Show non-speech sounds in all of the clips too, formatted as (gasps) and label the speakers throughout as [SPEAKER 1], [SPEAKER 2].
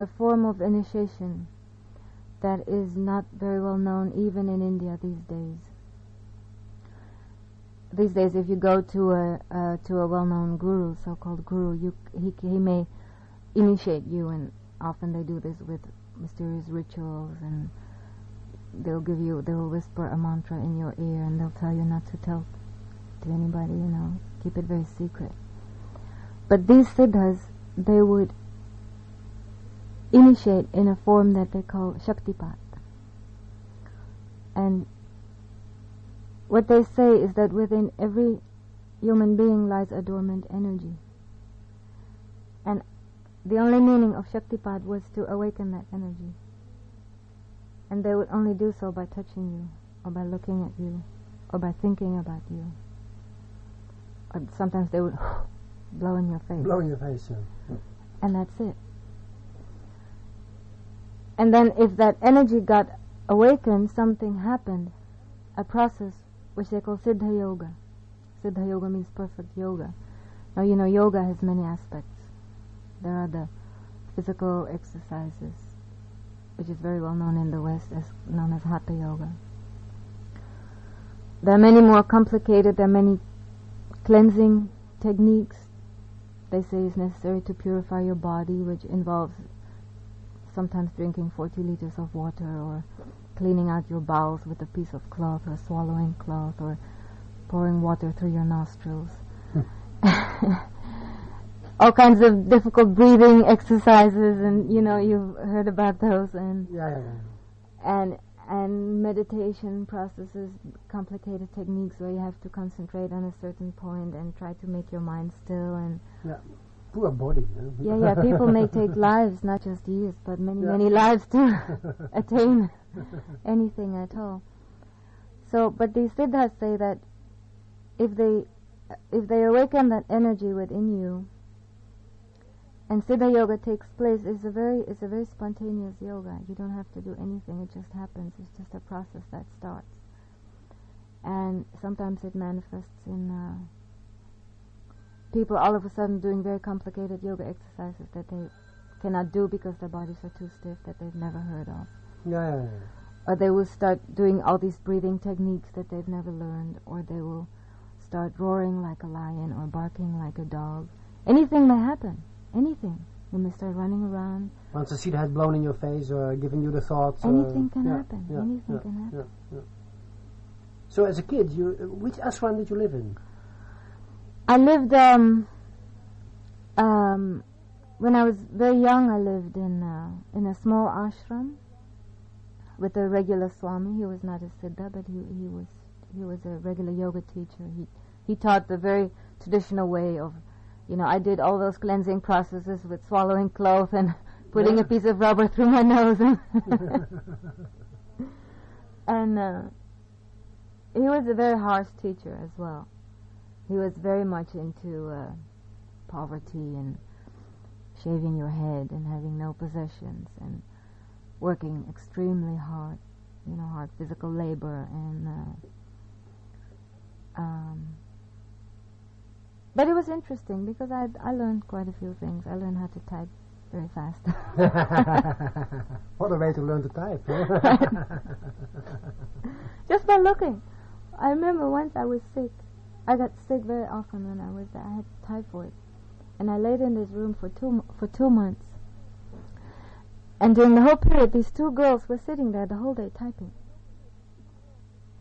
[SPEAKER 1] a form of initiation that is not very well known even in India these days. These days, if you go to a uh, to a well-known guru, so-called guru, you he he may initiate you, and often they do this with mysterious rituals, and they'll give you they'll whisper a mantra in your ear, and they'll tell you not to tell to anybody, you know, keep it very secret. But these siddhas, they would initiate in a form that they call Shaktipat. And what they say is that within every human being lies a dormant energy. And the only meaning of Shaktipat was to awaken that energy. And they would only do so by touching you, or by looking at you, or by thinking about you. Or sometimes they would (gasps) blow in your face.
[SPEAKER 2] Blow in your face, yeah.
[SPEAKER 1] And that's it. And then if that energy got awakened, something happened, a process which they call Siddha Yoga. Siddha Yoga means perfect yoga. Now you know yoga has many aspects. There are the physical exercises, which is very well known in the West as known as Hatha Yoga. There are many more complicated, there are many cleansing techniques they say is necessary to purify your body, which involves sometimes drinking 40 liters of water or cleaning out your bowels with a piece of cloth or swallowing cloth or pouring water through your nostrils. Hmm. (laughs) All kinds of difficult breathing exercises and you know you've heard about those and
[SPEAKER 2] Yeah, yeah, yeah.
[SPEAKER 1] and and meditation processes complicated techniques where you have to concentrate on a certain point and try to make your mind still and
[SPEAKER 2] Poor body. huh?
[SPEAKER 1] yeah yeah people may take (laughs) lives not just years but many
[SPEAKER 2] Yeah.
[SPEAKER 1] many lives to (laughs) attain (laughs) anything at all so but these siddhas say that if they if they awaken that energy within you and siddha yoga takes place it's a very it's a very spontaneous yoga you don't have to do anything it just happens it's just a process that starts and sometimes it manifests in uh, people all of a sudden doing very complicated yoga exercises that they cannot do because their bodies are too stiff that they've never heard of
[SPEAKER 2] Yeah, yeah, yeah.
[SPEAKER 1] or they will start doing all these breathing techniques that they've never learned, or they will start roaring like a lion or barking like a dog. Anything may happen. Anything. You may start running around.
[SPEAKER 2] Once a seed has blown in your face or giving you the thoughts. uh,
[SPEAKER 1] Anything can
[SPEAKER 2] yeah,
[SPEAKER 1] happen.
[SPEAKER 2] yeah,
[SPEAKER 1] Anything can happen.
[SPEAKER 2] So as a kid, you uh, which ashram did you live in?
[SPEAKER 1] I lived, um, um, when I was very young, I lived in, uh, in a small ashram with a regular swami. He was not a siddha, but he, he was, he was a regular yoga teacher. He, he taught the very traditional way of, you know, I did all those cleansing processes with swallowing cloth and (laughs) putting
[SPEAKER 2] Yeah.
[SPEAKER 1] a piece of rubber through my nose and, (laughs) (laughs) and, uh, he was a very harsh teacher as well. He was very much into uh, poverty and shaving your head and having no possessions and working extremely hard, you know, hard physical labor and. Uh, um, but it was interesting because I I learned quite a few things. I learned how to type very fast. (laughs)
[SPEAKER 2] what a way to learn to type. huh? (laughs)
[SPEAKER 1] Just by looking. I remember once I was sick. I got sick very often when I was there. I had typhoid, and I laid in this room for two for two months. And during the whole period, these two girls were sitting there the whole day typing.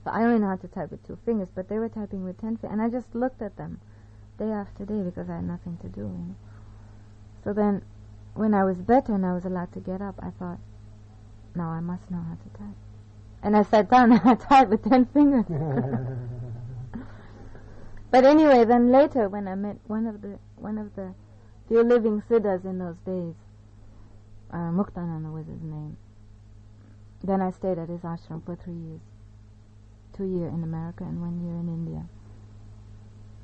[SPEAKER 1] So I only know how to type with two fingers, but they were typing with ten fingers, and I just looked at them day after day because I had nothing to do. You know? So then, when I was better and I was allowed to get up, I thought, now I must know how to type. And I sat down (laughs) and I typed with ten fingers. (laughs) But anyway, then later when I met one of the one of the few living siddhas in those days, uh, Muktananda was his name. Then I stayed at his ashram for three years, two year in America and one year in India.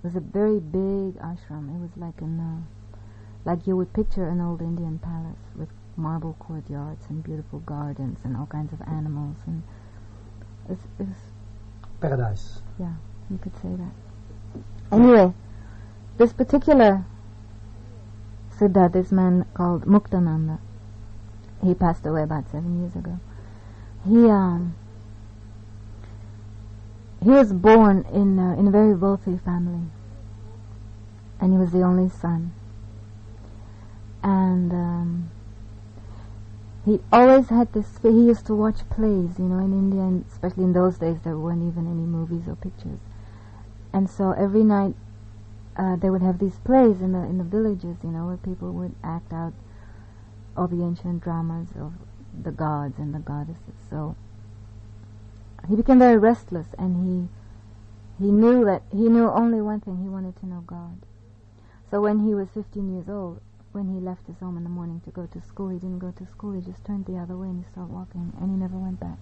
[SPEAKER 1] It was a very big ashram. It was like an uh, like you would picture an old Indian palace with marble courtyards and beautiful gardens and all kinds of animals and it's, it's
[SPEAKER 2] Paradise.
[SPEAKER 1] yeah, you could say that. Anyway, this particular Siddha, this man called Muktananda, he passed away about seven years ago. He um he was born in uh, in a very wealthy family, and he was the only son. And um, he always had this. He used to watch plays, you know, in India, and especially in those days, there weren't even any movies or pictures. And so every night, uh, they would have these plays in the in the villages, you know, where people would act out all the ancient dramas of the gods and the goddesses. So he became very restless, and he he knew that he knew only one thing: he wanted to know God. So when he was 15 years old, when he left his home in the morning to go to school, he didn't go to school. He just turned the other way and he started walking, and he never went back.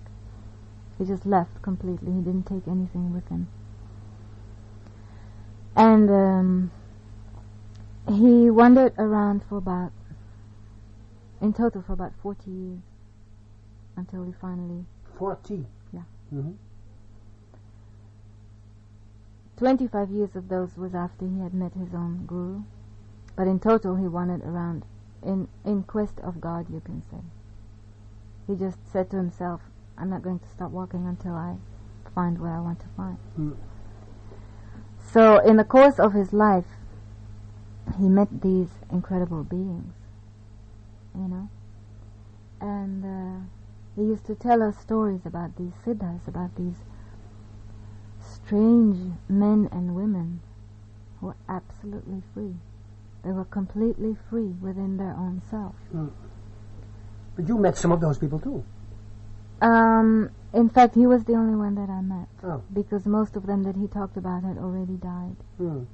[SPEAKER 1] He just left completely. He didn't take anything with him. And um, he wandered around for about, in total, for about 40 years, until he finally.
[SPEAKER 2] 40?
[SPEAKER 1] Yeah.
[SPEAKER 2] Mm-hmm.
[SPEAKER 1] 25 years of those was after he had met his own guru. But in total, he wandered around in, in quest of God, you can say. He just said to himself, I'm not going to stop walking until I find where I want to find.
[SPEAKER 2] Mm.
[SPEAKER 1] So, in the course of his life, he met these incredible beings, you know. And uh, he used to tell us stories about these siddhas, about these strange men and women who were absolutely free. They were completely free within their own self.
[SPEAKER 2] Mm. But you met some of those people too.
[SPEAKER 1] Um, in fact, he was the only one that I met
[SPEAKER 2] Oh.
[SPEAKER 1] because most of them that he talked about had already died
[SPEAKER 2] Mm.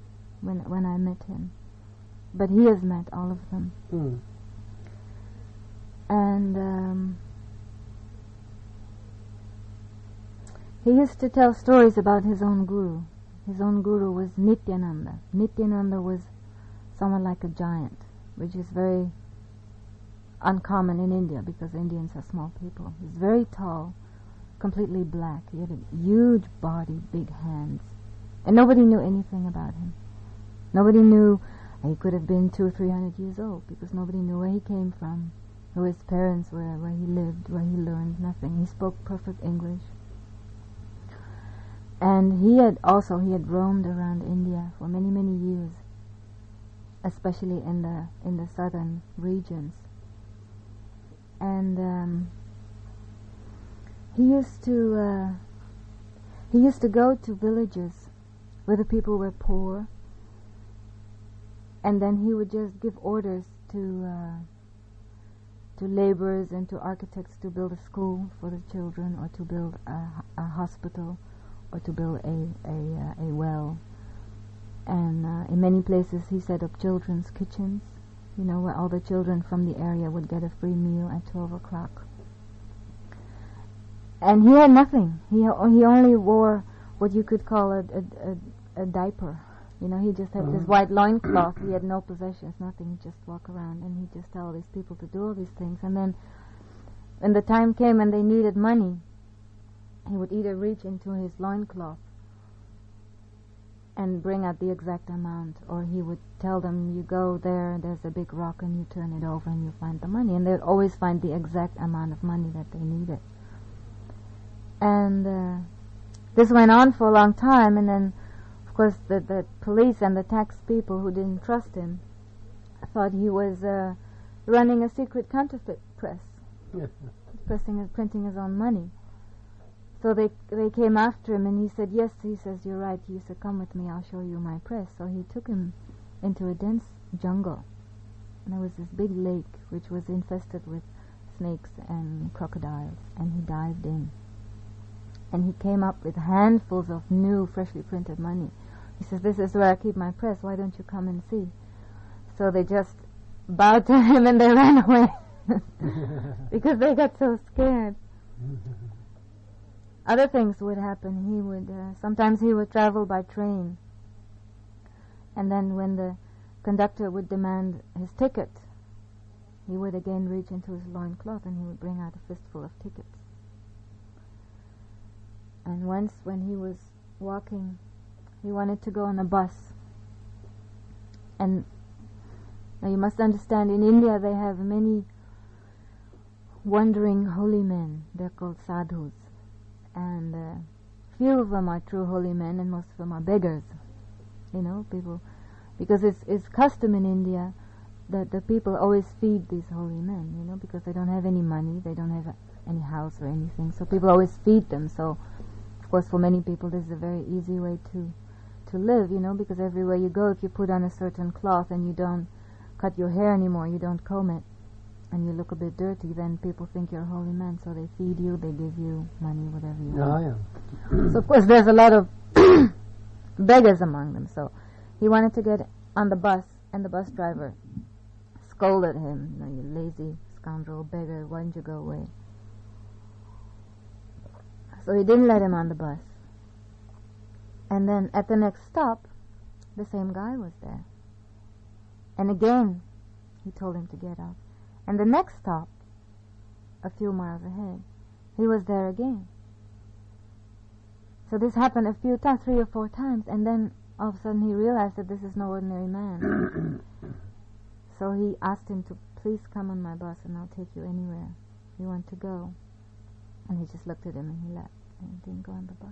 [SPEAKER 1] when when I met him. But he has met all of them,
[SPEAKER 2] Mm.
[SPEAKER 1] and um, he used to tell stories about his own guru. His own guru was Nityananda. Nityananda was someone like a giant, which is very uncommon in India because Indians are small people. He's very tall, completely black. He had a huge body, big hands, and nobody knew anything about him. Nobody knew he could have been two or three hundred years old because nobody knew where he came from, who his parents were, where he lived, where he learned nothing. He spoke perfect English. And he had also he had roamed around India for many many years, especially in the in the southern regions. And um, he used to uh, he used to go to villages where the people were poor, and then he would just give orders to uh, to laborers and to architects to build a school for the children, or to build a, a hospital, or to build a a, uh, a well. And uh, in many places, he set up children's kitchens, you know, where all the children from the area would get a free meal at twelve o'clock. And he had nothing. He he only wore what you could call a a, a, a diaper. You know, he just had this
[SPEAKER 2] Mhm.
[SPEAKER 1] white loincloth. (clears throat) he had no possessions, nothing. He just walk around and he just tell all these people to do all these things. And then, when the time came and they needed money, he would either reach into his loincloth and bring out the exact amount, or he would tell them, "You go there. There's a big rock, and you turn it over, and you find the money." And they'd always find the exact amount of money that they needed. And uh, this went on for a long time, and then, of course, the the police and the tax people who didn't trust him thought he was uh, running a secret counterfeit press, (laughs) pressing printing his own money. So they they came after him, and he said, "Yes." He says, "You're right." He said, "Come with me. I'll show you my press." So he took him into a dense jungle, and there was this big lake which was infested with snakes and crocodiles, and he dived in. And he came up with handfuls of new, freshly printed money. He says, "This is where I keep my press. Why don't you come and see?" So they just bowed to him and they (laughs) ran away (laughs) because they got so scared. (laughs) Other things would happen. He would uh, sometimes he would travel by train, and then when the conductor would demand his ticket, he would again reach into his loincloth and he would bring out a fistful of tickets. And once, when he was walking, he wanted to go on a bus, and now you must understand, in India they have many wandering holy men. They're called sadhus. And uh, few of them are true holy men and most of them are beggars. You know, people, because it's, it's custom in India that the people always feed these holy men, you know, because they don't have any money, they don't have any house or anything, so people always feed them. So, of course, for many people, this is a very easy way to to live, you know, because everywhere you go, if you put on a certain cloth and you don't cut your hair anymore, you don't comb it, and you look a bit dirty, then people think you're a holy man, so they feed you, they give you money, whatever you
[SPEAKER 2] Oh,
[SPEAKER 1] want.
[SPEAKER 2] yeah.
[SPEAKER 1] So of course there's a lot of (coughs) beggars among them. So he wanted to get on the bus, and the bus driver scolded him, you, know, you lazy scoundrel, beggar, why don't you go away? So he didn't let him on the bus. And then at the next stop, the same guy was there. And again, he told him to get off. And the next stop, a few miles ahead, he was there again. So this happened a few times, three or four times, and then all of a sudden he realized that this is no ordinary man. (coughs) so he asked him to please come on my bus and I'll take you anywhere you want to go. And he just looked at him and he left and didn't go on the bus.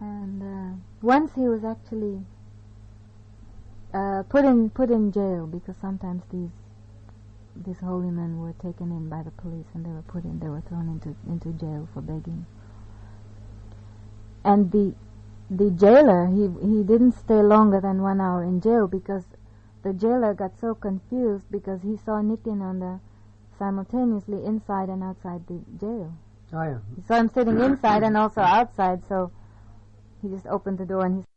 [SPEAKER 1] And uh, once he was actually uh, put in put in jail because sometimes these these holy men were taken in by the police and they were put in they were thrown into into jail for begging and the the jailer he he didn't stay longer than one hour in jail because the jailer got so confused because he saw Nityananda simultaneously inside and outside the jail.
[SPEAKER 2] Oh, yeah.
[SPEAKER 1] He saw him sitting inside and also outside, so he just opened the door and he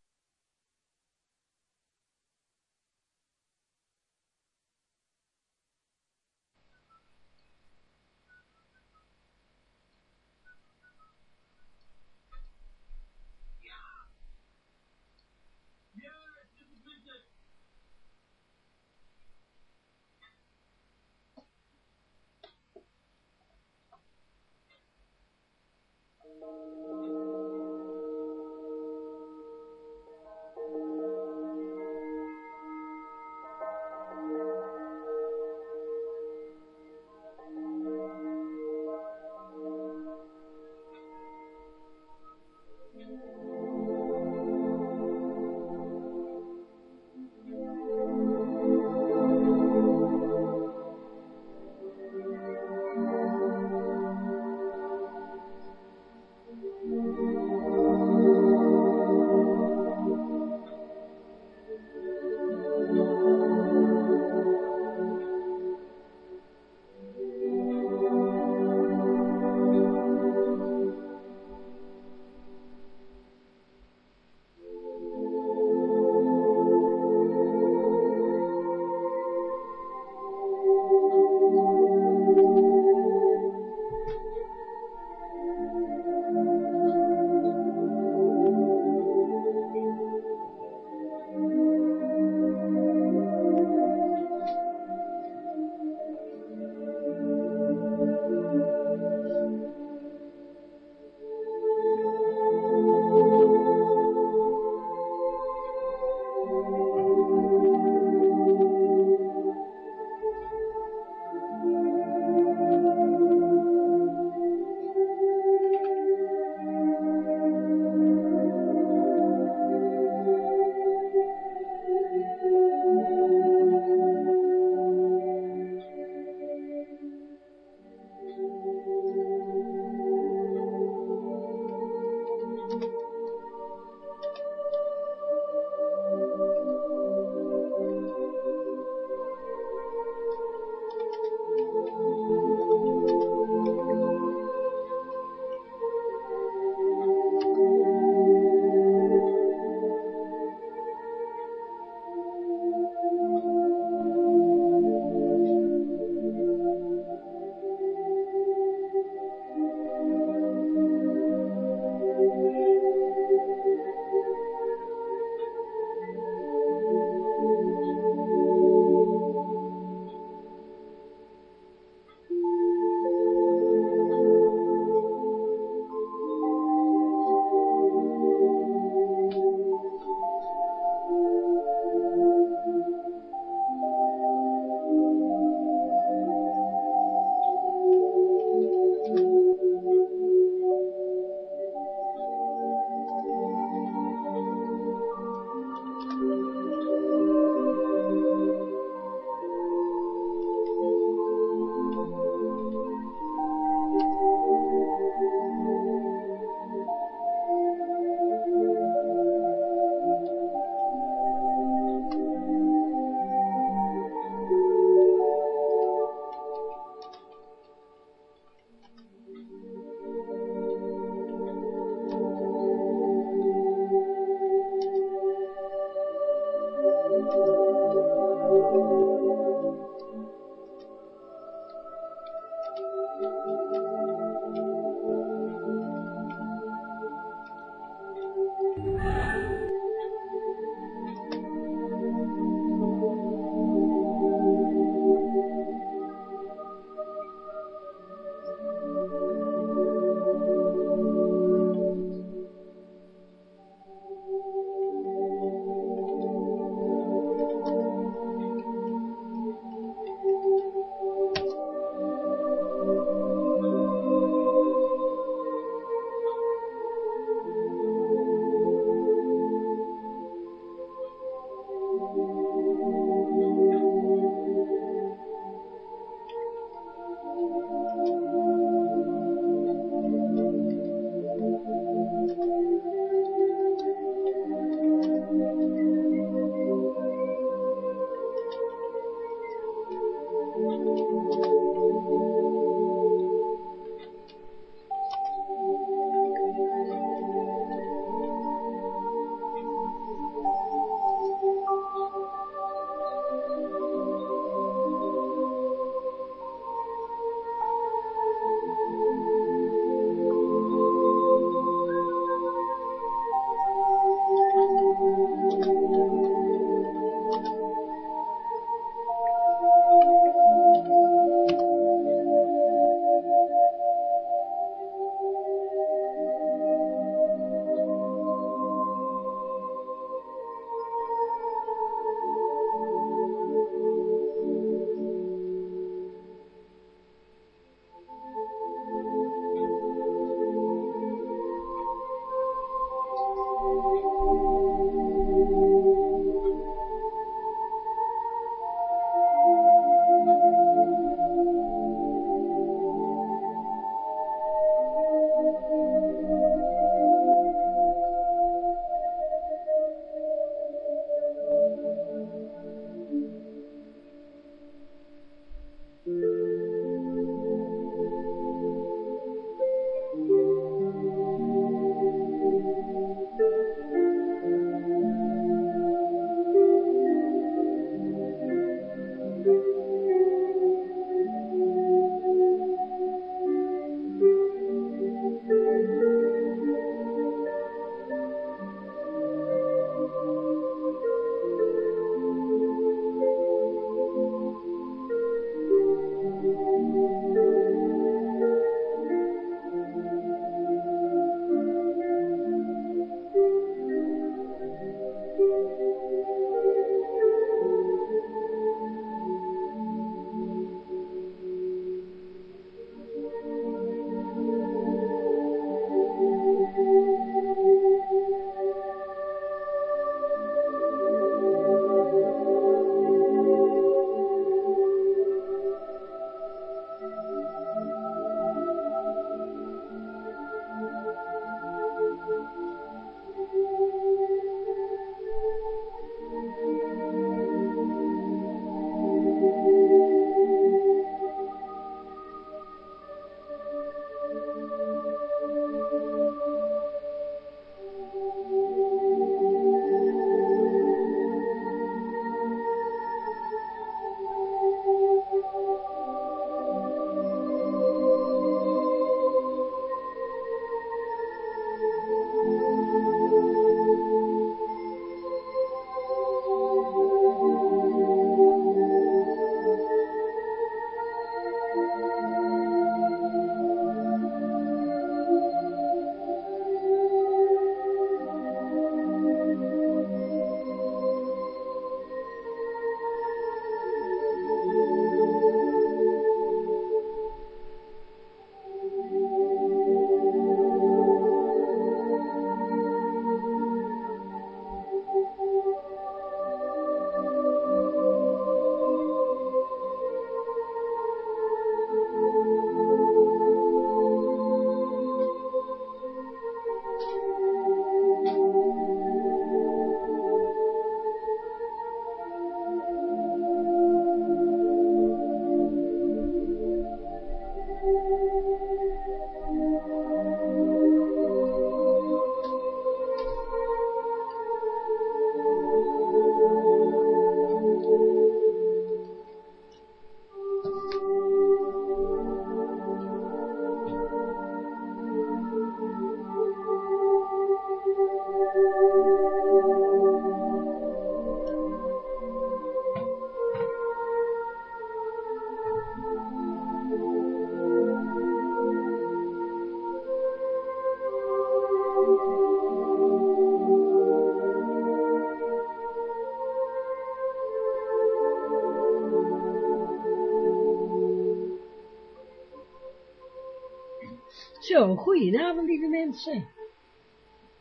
[SPEAKER 3] goedenavond lieve mensen.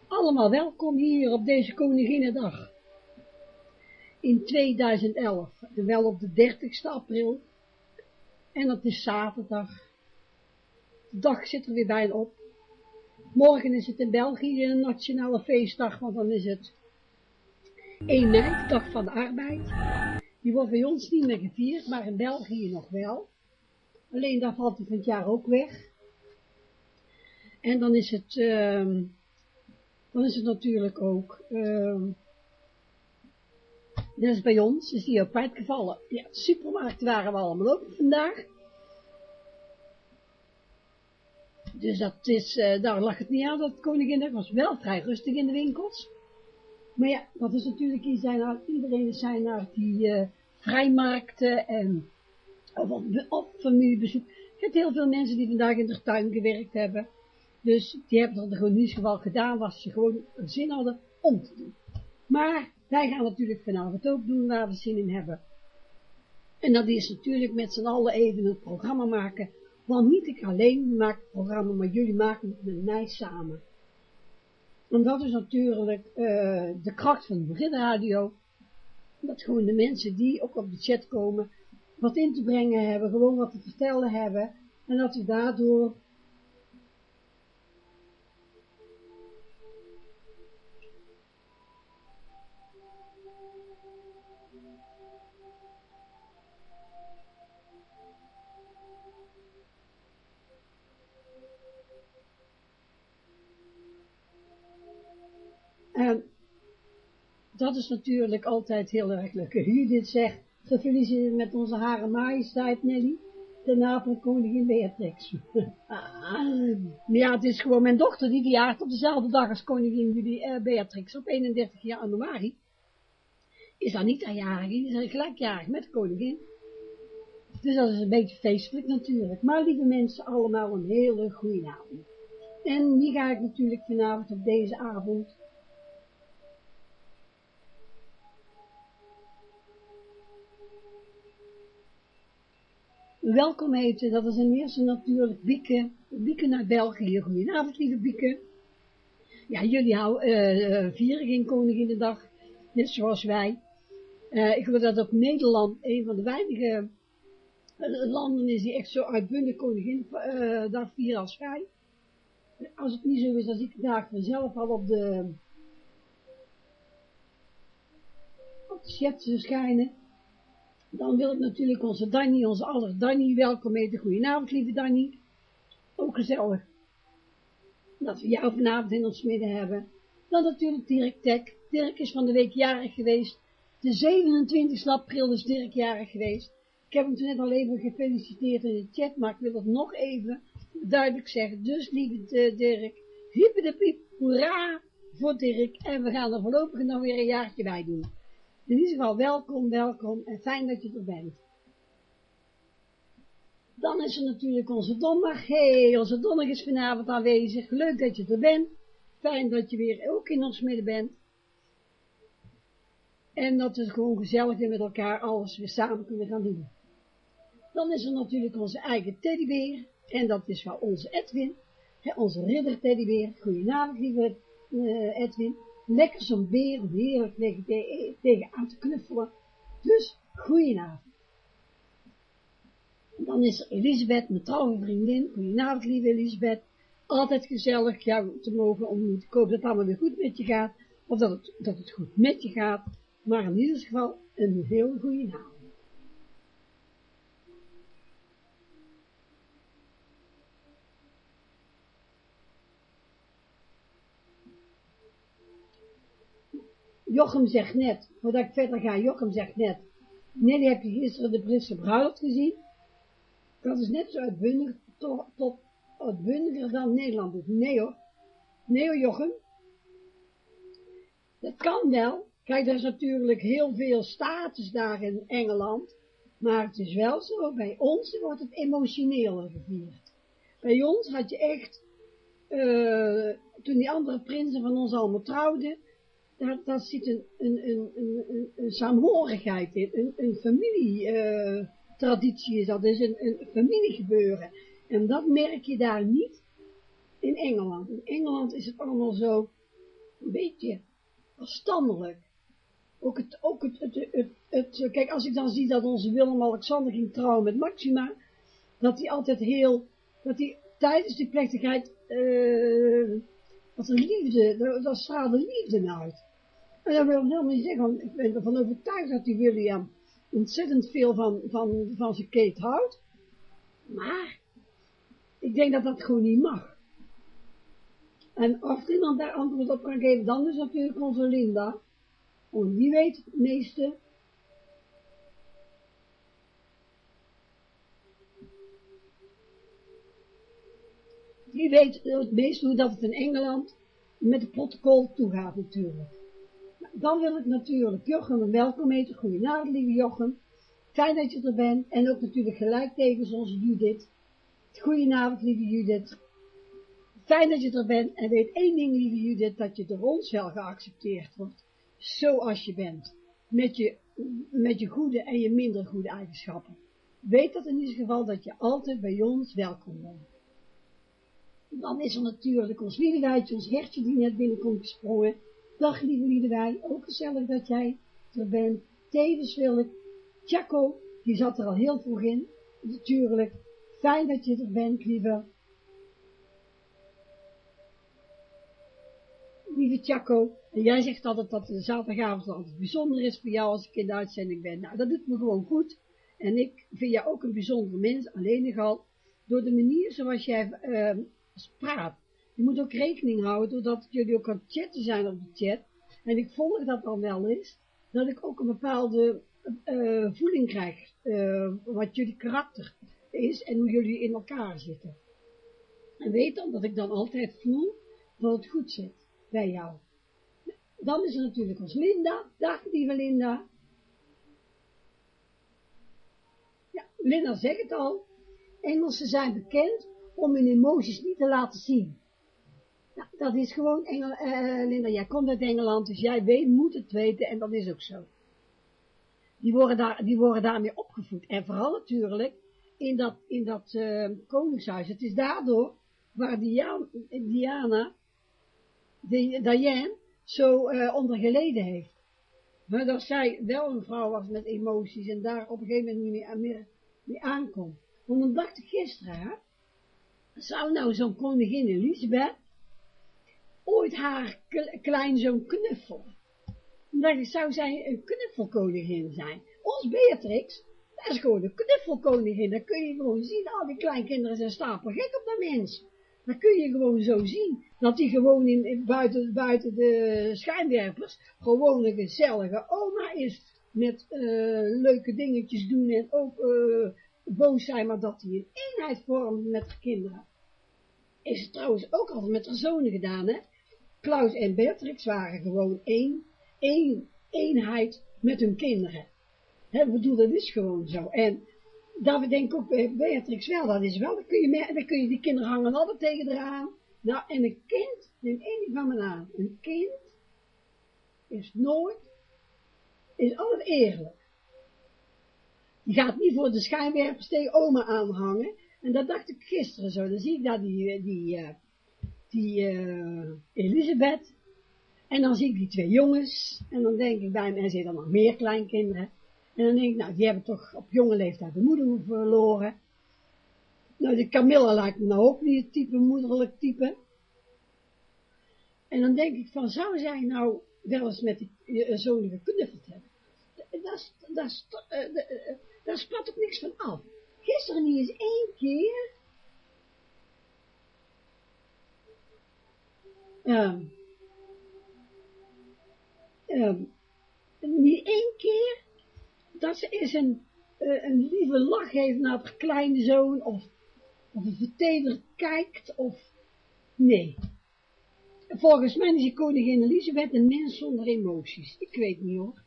[SPEAKER 3] Allemaal welkom hier op deze Koninginnedag. In 2011, wel op de 30ste april. En dat is zaterdag. De dag zit er weer bijna op. Morgen is het in België een nationale feestdag, want dan is het 1 mei, dag van de arbeid. Die wordt bij ons niet meer gevierd, maar in België nog wel. Alleen daar valt hij van het jaar ook weg. En dan is het, uh, dan is het natuurlijk ook, uh, net als bij ons, is die apart gevallen. Ja, de supermarkten waren we allemaal open vandaag. Dus dat is, uh, daar lag het niet aan, dat koningin was wel vrij rustig in de winkels. Maar ja, dat is natuurlijk, iedereen zijn naar die uh, vrijmarkten en of, of familiebezoek. Ik heb heel veel mensen die vandaag in de tuin gewerkt hebben. Dus die hebben dat gewoon in ieder geval gedaan, was ze gewoon zin hadden om te doen. Maar wij gaan natuurlijk vanavond ook doen waar we zin in hebben. En dat is natuurlijk met z'n allen even een programma maken. Want niet ik alleen maak het programma, maar jullie maken het met mij samen. En dat is natuurlijk uh, de kracht van de Radio. Dat gewoon de mensen die ook op de chat komen, wat in te brengen hebben, gewoon wat te vertellen hebben. En dat we daardoor dat is natuurlijk altijd heel erg leuk. Judith zegt, gefeliciteerd met onze Hare Majesteit Nelly, de koningin Beatrix. (laughs) ja, het is gewoon mijn dochter die verjaart op dezelfde dag als koningin uh, Beatrix, op 31 januari. Is dat niet jarig, is er gelijkjarig met de koningin. Dus dat is een beetje feestelijk natuurlijk. Maar lieve mensen, allemaal een hele goede avond. En die ga ik natuurlijk vanavond op deze avond welkom heten. Dat is een eerste natuurlijk Bieke, Bieke naar België. Goedenavond, lieve Bieke. Ja, jullie houden, uh, vieren geen Koninginnedag, net zoals wij. Uh, ik geloof dat ook Nederland een van de weinige landen is die echt zo uitbundig Koninginnedag vieren als wij. Als het niet zo is, als ik vandaag vanzelf al op de, op de schijnen, dan wil ik natuurlijk onze Danny, onze aller Danny, welkom heten. Goedenavond, lieve Danny. Ook gezellig dat we jou vanavond in ons midden hebben. Dan natuurlijk Dirk Tek. Dirk is van de week jarig geweest. De 27 april is Dirk jarig geweest. Ik heb hem toen net al even gefeliciteerd in de chat, maar ik wil het nog even duidelijk zeggen. Dus, lieve Dirk, hippe de piep, hoera voor Dirk. En we gaan er voorlopig nog weer een jaartje bij doen. In ieder geval welkom, welkom en fijn dat je er bent. Dan is er natuurlijk onze donderdag. hey, onze donderdag is vanavond aanwezig. Leuk dat je er bent. Fijn dat je weer ook in ons midden bent. En dat we gewoon gezellig met elkaar alles weer samen kunnen gaan doen. Dan is er natuurlijk onze eigen teddybeer. En dat is wel onze Edwin. onze ridder teddybeer. Goedenavond lieve uh, Edwin lekker zo'n beer heerlijk tegen, tegen aan te knuffelen. Dus, goedenavond. Dan is er Elisabeth, mijn trouwe vriendin. Goedenavond, lieve Elisabeth. Altijd gezellig jou te mogen ontmoeten. Ik hoop dat het allemaal weer goed met je gaat. Of dat het, dat het goed met je gaat. Maar in ieder geval een heel goede avond. Jochem zegt net, voordat ik verder ga, Jochem zegt net, Nelly, heb je gisteren de Britse bruiloft gezien? Dat is net zo uitbundig, tot, tot uitbundiger dan Nederland. Nee hoor. Nee hoor, Jochem. Dat kan wel. Kijk, er is natuurlijk heel veel status daar in Engeland. Maar het is wel zo, bij ons wordt het emotioneler gevierd. Bij ons had je echt, uh, toen die andere prinsen van ons allemaal trouwden, daar, zit een, een, een, een, een saamhorigheid in, een, familietraditie uh, is dat, is een, een familiegebeuren. En dat merk je daar niet in Engeland. In Engeland is het allemaal zo, een beetje afstandelijk. Ook het, ook het, het, het, kijk, als ik dan zie dat onze Willem-Alexander ging trouwen met Maxima, dat hij altijd heel, dat hij tijdens die plechtigheid, uh, dat er liefde, daar straalde liefde uit. En dat wil helemaal niet zeggen, ik ben ervan overtuigd dat die William ontzettend veel van, van, van zijn Kate houdt. Maar, ik denk dat dat gewoon niet mag. En of iemand daar antwoord op kan geven, dan is natuurlijk onze Linda. Want die weet het meeste. Die weet het meeste hoe dat het in Engeland met het protocol toegaat natuurlijk. Dan wil ik natuurlijk Jochem welkom heten. Goedenavond lieve Jochem. Fijn dat je er bent. En ook natuurlijk gelijk tegen onze Judith. Goedenavond lieve Judith. Fijn dat je er bent. En weet één ding lieve Judith, dat je door ons wel geaccepteerd wordt. Zoals je bent. Met je, met je goede en je minder goede eigenschappen. Weet dat in ieder geval dat je altijd bij ons welkom bent. Dan is er natuurlijk ons Liedewijtje, ons hertje die net binnenkomt gesprongen. Dag lieve Liedewij, ook gezellig dat jij er bent. Tevens wil ik, die zat er al heel vroeg in, natuurlijk. Fijn dat je er bent, lieve. Lieve Tjako, en jij zegt altijd dat de zaterdagavond altijd bijzonder is voor jou als ik in de uitzending ben. Nou, dat doet me gewoon goed. En ik vind jou ook een bijzonder mens, alleen al door de manier zoals jij uh, praat. Je moet ook rekening houden, doordat jullie ook aan het chatten zijn op de chat, en ik volg dat dan wel eens, dat ik ook een bepaalde uh, voeling krijg, uh, wat jullie karakter is en hoe jullie in elkaar zitten. En weet dan dat ik dan altijd voel dat het goed zit bij jou. Dan is er natuurlijk ons Linda. Dag lieve Linda. Ja, Linda zegt het al. Engelsen zijn bekend om hun emoties niet te laten zien. Nou, dat is gewoon, Engel, uh, Linda, jij komt uit Engeland, dus jij weet, moet het weten, en dat is ook zo. Die worden, daar, die worden daarmee opgevoed. En vooral natuurlijk in dat, in dat uh, koningshuis. Het is daardoor waar Diana, Diana Diane zo uh, onder geleden heeft. Maar dat zij wel een vrouw was met emoties en daar op een gegeven moment niet meer, meer, meer aankomt. Want dan dacht ik gisteren, zou nou zo'n koningin Elisabeth ooit haar kleinzoon dacht ik, zou zij een knuffelkoningin zijn? Ons Beatrix, dat is gewoon een knuffelkoningin. Dan kun je gewoon zien, al die kleinkinderen zijn stapel gek op dat mens. Dan kun je gewoon zo zien, dat die gewoon in, buiten, buiten de schijnwerpers gewoon een gezellige oma is. Met uh, leuke dingetjes doen en ook uh, boos zijn, maar dat hij een eenheid vormt met de kinderen. Is het trouwens ook altijd met haar zonen gedaan, hè. Klaus en Beatrix waren gewoon één, één eenheid met hun kinderen. Ik bedoel, dat is gewoon zo. En daar denk ik ook bij Beatrix wel, dat is wel, dan kun je, dan kun je die kinderen hangen altijd tegen eraan. Nou, en een kind, neem één van me aan, een kind is nooit, is altijd eerlijk. Die gaat niet voor de schijnwerpers tegen oma aanhangen. En dat dacht ik gisteren zo. Dan zie ik daar die, die, uh, die uh, Elisabeth. En dan zie ik die twee jongens. En dan denk ik bij me, en zitten nog meer kleinkinderen. En dan denk ik, nou, die hebben toch op jonge leeftijd de moeder verloren. Nou, die Camilla lijkt me nou ook niet het type moederlijk type. En dan denk ik van, zou zij nou wel eens met die uh, zoon geknuffeld hebben? Daar, uh, daar spat toch niks van af. Gisteren niet eens één keer. Um, um, niet één keer dat ze eens een, uh, een lieve lach heeft naar het kleinzoon, of, of een verteder kijkt, of, nee. Volgens mij is die koningin Elisabeth een mens zonder emoties. Ik weet niet hoor.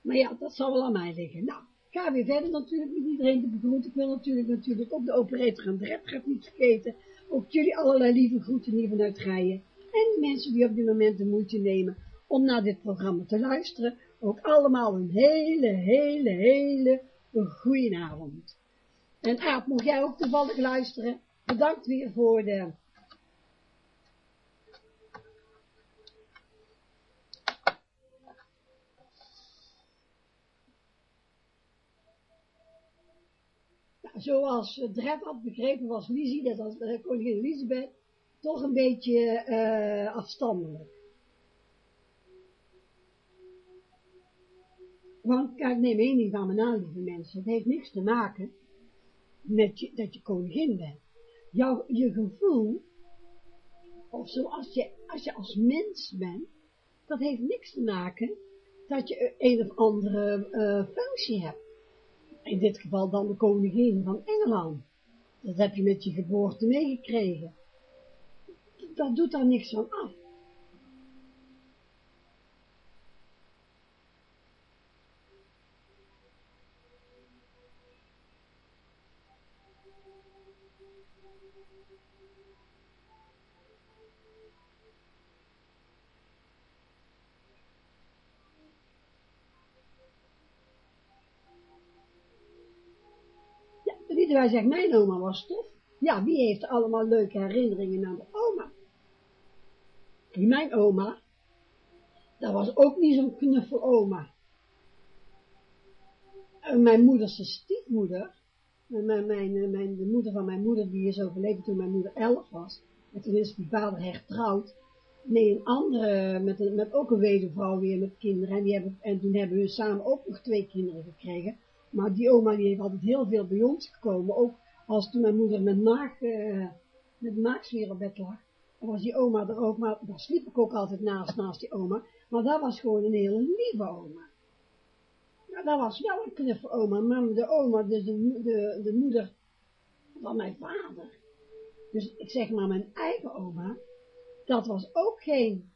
[SPEAKER 3] Maar ja, dat zal wel aan mij liggen. Nou, ik ga weer verder natuurlijk met iedereen te begroeten. Ik wil natuurlijk, natuurlijk ook de operator en de niet vergeten. Ook jullie allerlei lieve groeten hier vanuit Rijen. En de mensen die op dit moment de moeite nemen om naar dit programma te luisteren ook allemaal een hele, hele, hele goede avond. En Aap, mocht jij ook toevallig luisteren? Bedankt weer voor de zoals Dred had begrepen, was Lizzie, dat was uh, koningin Elisabeth, toch een beetje uh, afstandelijk. Want, kijk, neem één ding van me aan, lieve mensen, het heeft niks te maken met dat je koningin bent. Jouw, je gevoel, of zoals je, als je als mens bent, dat heeft niks te maken dat je een of andere uh, functie hebt. In dit geval dan de koningin van Engeland. Dat heb je met je geboorte meegekregen. Dat doet daar niks van af. Wij zegt, mijn oma was tof. Ja, wie heeft allemaal leuke herinneringen aan de oma? Die mijn oma, dat was ook niet zo'n knuffel oma. En mijn moederse stiefmoeder, mijn, mijn, mijn, de moeder van mijn moeder, die is overleden toen mijn moeder elf was. En toen is mijn vader hertrouwd. Nee, een andere, met, met ook een wedervrouw weer met kinderen. En, die hebben, en toen hebben we samen ook nog twee kinderen gekregen. Maar die oma die heeft altijd heel veel bij ons gekomen. Ook als toen mijn moeder met maag, uh, met maagsfeer op bed lag. Dan was die oma er ook, maar daar sliep ik ook altijd naast, naast die oma. Maar dat was gewoon een hele lieve oma. Ja, dat was wel een knuffel oma. Maar de oma, dus de, de, de moeder van mijn vader. Dus ik zeg maar mijn eigen oma. Dat was ook geen,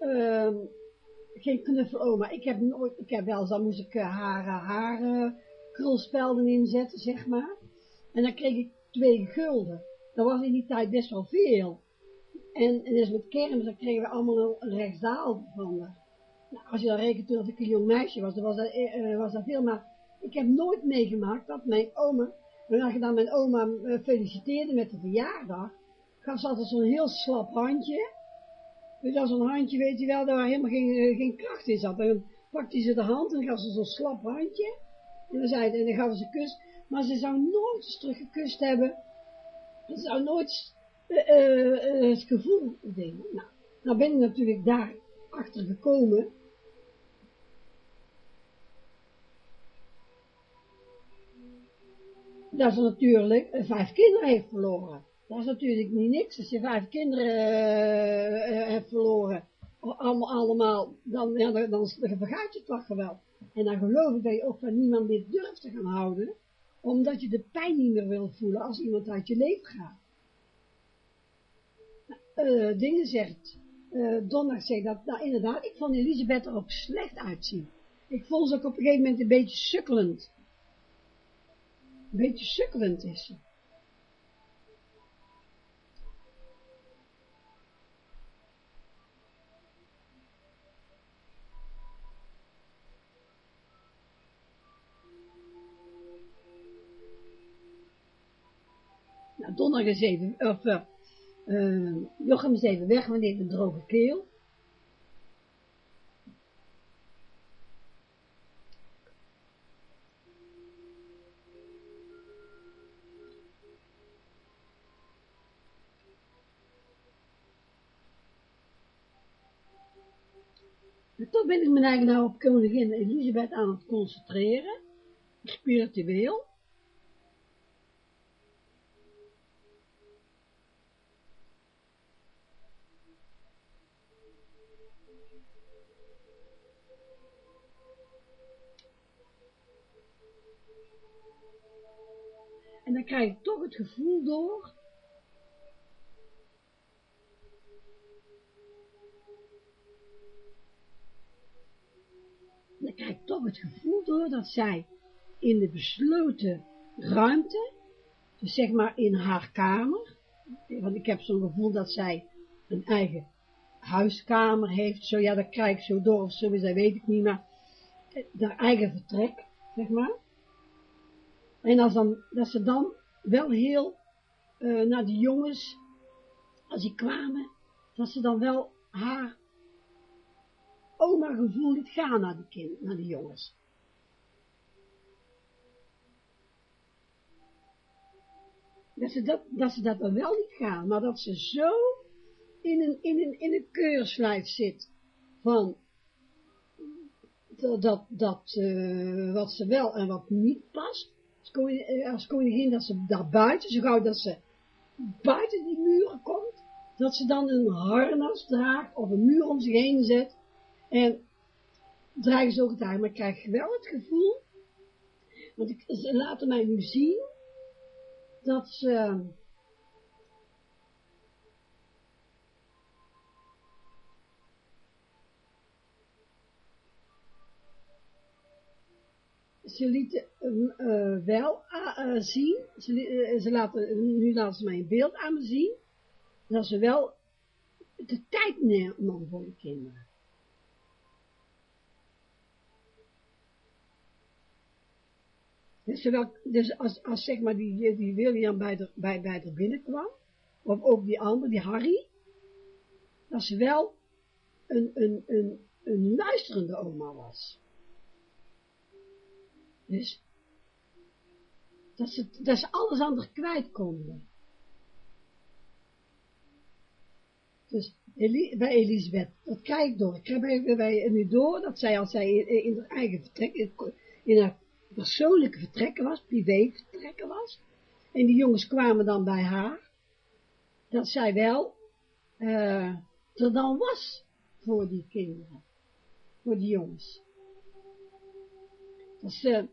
[SPEAKER 3] uh, geen knuffeloma. Ik heb nooit, ik heb wel, dan moest ik uh, haren, haren, krulspelden inzetten, zeg maar. En dan kreeg ik twee gulden. Dat was in die tijd best wel veel. En, en dus met kermis, dan kregen we allemaal een rechtsdaal van Nou, als je dan rekent dat ik een jong meisje was, dan was dat, uh, was dat veel. Maar ik heb nooit meegemaakt dat mijn oma, wanneer je dan mijn oma uh, feliciteerde met de verjaardag, gaf ze altijd zo'n heel slap handje. Dus dat zo'n handje, weet je wel, daar helemaal geen, geen kracht in zat. Dan pakte ze de hand en gaf ze zo'n slap handje. En dan, zei, en dan gaf ze een kus. Maar ze zou nooit eens teruggekust hebben. Ze zou nooit uh, het gevoel dingen. Nou, nou ben ik natuurlijk daar achter gekomen. Dat ze natuurlijk vijf kinderen heeft verloren. Dat is natuurlijk niet niks. Als je vijf kinderen hebt verloren, allemaal, allemaal dan, ja, dan, dan vergaat je het toch wel. En dan geloof ik dat je ook van niemand dit durft te gaan houden, omdat je de pijn niet meer wil voelen als iemand uit je leven gaat. Uh, dingen zegt, uh, Donna zegt dat, nou inderdaad, ik vond Elisabeth er ook slecht uitzien. Ik vond ze ook op een gegeven moment een beetje sukkelend. Een beetje sukkelend is ze. Donderdag is even, of uh, Jochem even weg, want hij heeft droge keel. En toch ben ik me eigenlijk nou op koningin Elisabeth aan het concentreren, spiritueel. Krijg ik toch het gevoel door, dan krijg ik toch het gevoel door dat zij in de besloten ruimte, dus zeg maar in haar kamer, want ik heb zo'n gevoel dat zij een eigen huiskamer heeft, zo ja, dat krijg ik zo door of zo, dat weet ik niet, maar haar eigen vertrek, zeg maar. En als dan, dat ze dan wel heel uh, naar die jongens, als die kwamen, dat ze dan wel haar oma gevoel liet gaan naar die, kind, naar die jongens. dat ze dat, dat ze dat dan wel niet gaan, maar dat ze zo in een, in een, in een keurslijf zit van dat, dat, dat uh, wat ze wel en wat niet past, koningin, als koningin dat ze daar buiten, zo gauw dat ze buiten die muren komt, dat ze dan een harnas draagt of een muur om zich heen zet. En dragen ze ook het haar, maar ik krijg wel het gevoel, want ik, ze laten mij nu zien, dat ze ze lieten uh, wel uh, zien, ze, ze, laten, nu laten ze mij een beeld aan me zien, dat ze wel de tijd nemen voor de kinderen. Dus, dus als, als zeg maar die, die William bij de, bij, bij de binnenkwam, of ook die andere, die Harry, dat ze wel een, een, een, een luisterende oma was. Dus, dat ze, dat ze alles anders kwijt konden. Dus bij Elisabeth, dat krijg ik door. Ik heb bij, nu door dat zij als zij in, haar eigen vertrek, in haar persoonlijke vertrekken was, privé vertrekken was, en die jongens kwamen dan bij haar, dat zij wel uh, er dan was voor die kinderen, voor die jongens. Dat ze,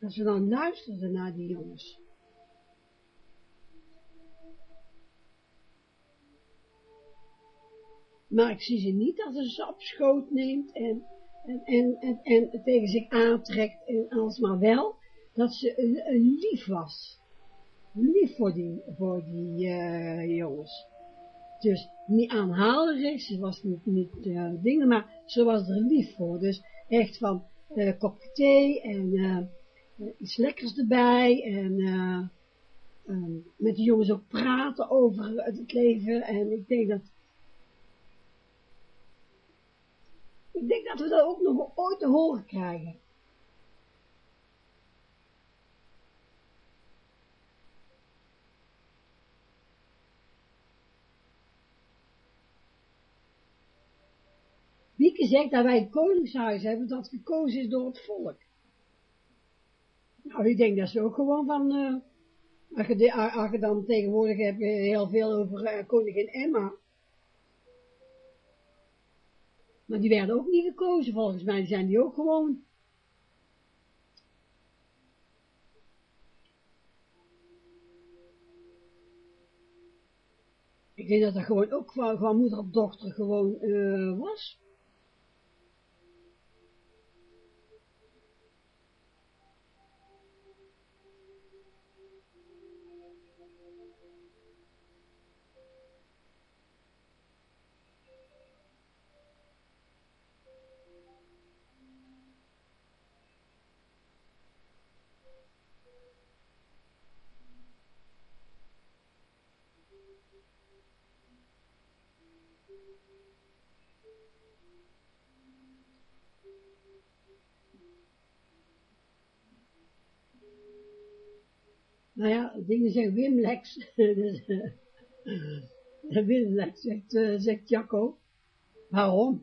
[SPEAKER 3] dat ze dan luisterden naar die jongens. Maar ik zie ze niet dat ze ze op schoot neemt en en, en, en, en tegen zich aantrekt en alsmaar wel, dat ze een, lief was. Lief voor die, voor die uh, jongens. Dus niet aanhalerig, ze was niet, niet uh, dingen, maar ze was er lief voor. Dus echt van uh, thee en iets lekkers erbij en um, met de jongens ook praten over het leven. En ik denk dat Ik denk dat we dat ook nog ooit te horen krijgen. Wieke zegt dat wij een koningshuis hebben dat gekozen is door het volk. Nou, ik denk dat ze ook gewoon van, uh, als, je dan tegenwoordig hebt heel veel over uh, koningin Emma, Maar die werden ook niet gekozen, volgens mij zijn die ook gewoon. Ik denk dat dat gewoon ook van, moeder op dochter gewoon was. Nou ja, dingen zeggen Wim Lex. (laughs) Wim Lex, zegt, uh, zegt Jacco. Waarom?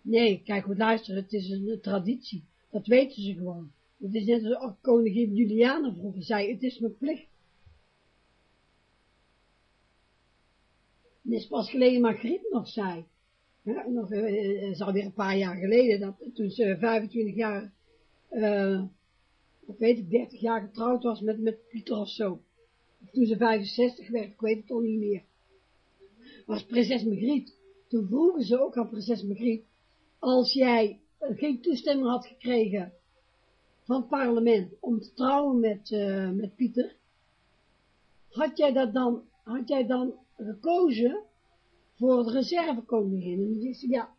[SPEAKER 3] Nee, kijk goed luisteren, het is een, traditie. Dat weten ze gewoon. Het is net als koningin Juliana vroeger zei, het is mijn plicht. Het is pas geleden Margriet nog zei. Ja, nog, uh, is alweer een paar jaar geleden, dat, toen ze 25 jaar uh, ik weet ik, 30 jaar getrouwd was met, met Pieter of zo. toen ze 65 werd, ik weet het toch niet meer. Was prinses Margriet. Toen vroegen ze ook aan prinses Margriet, als jij geen toestemming had gekregen van het parlement om te trouwen met, uh, met Pieter, had jij dat dan, had jij dan gekozen voor de reservekoningin? En die zei, ja.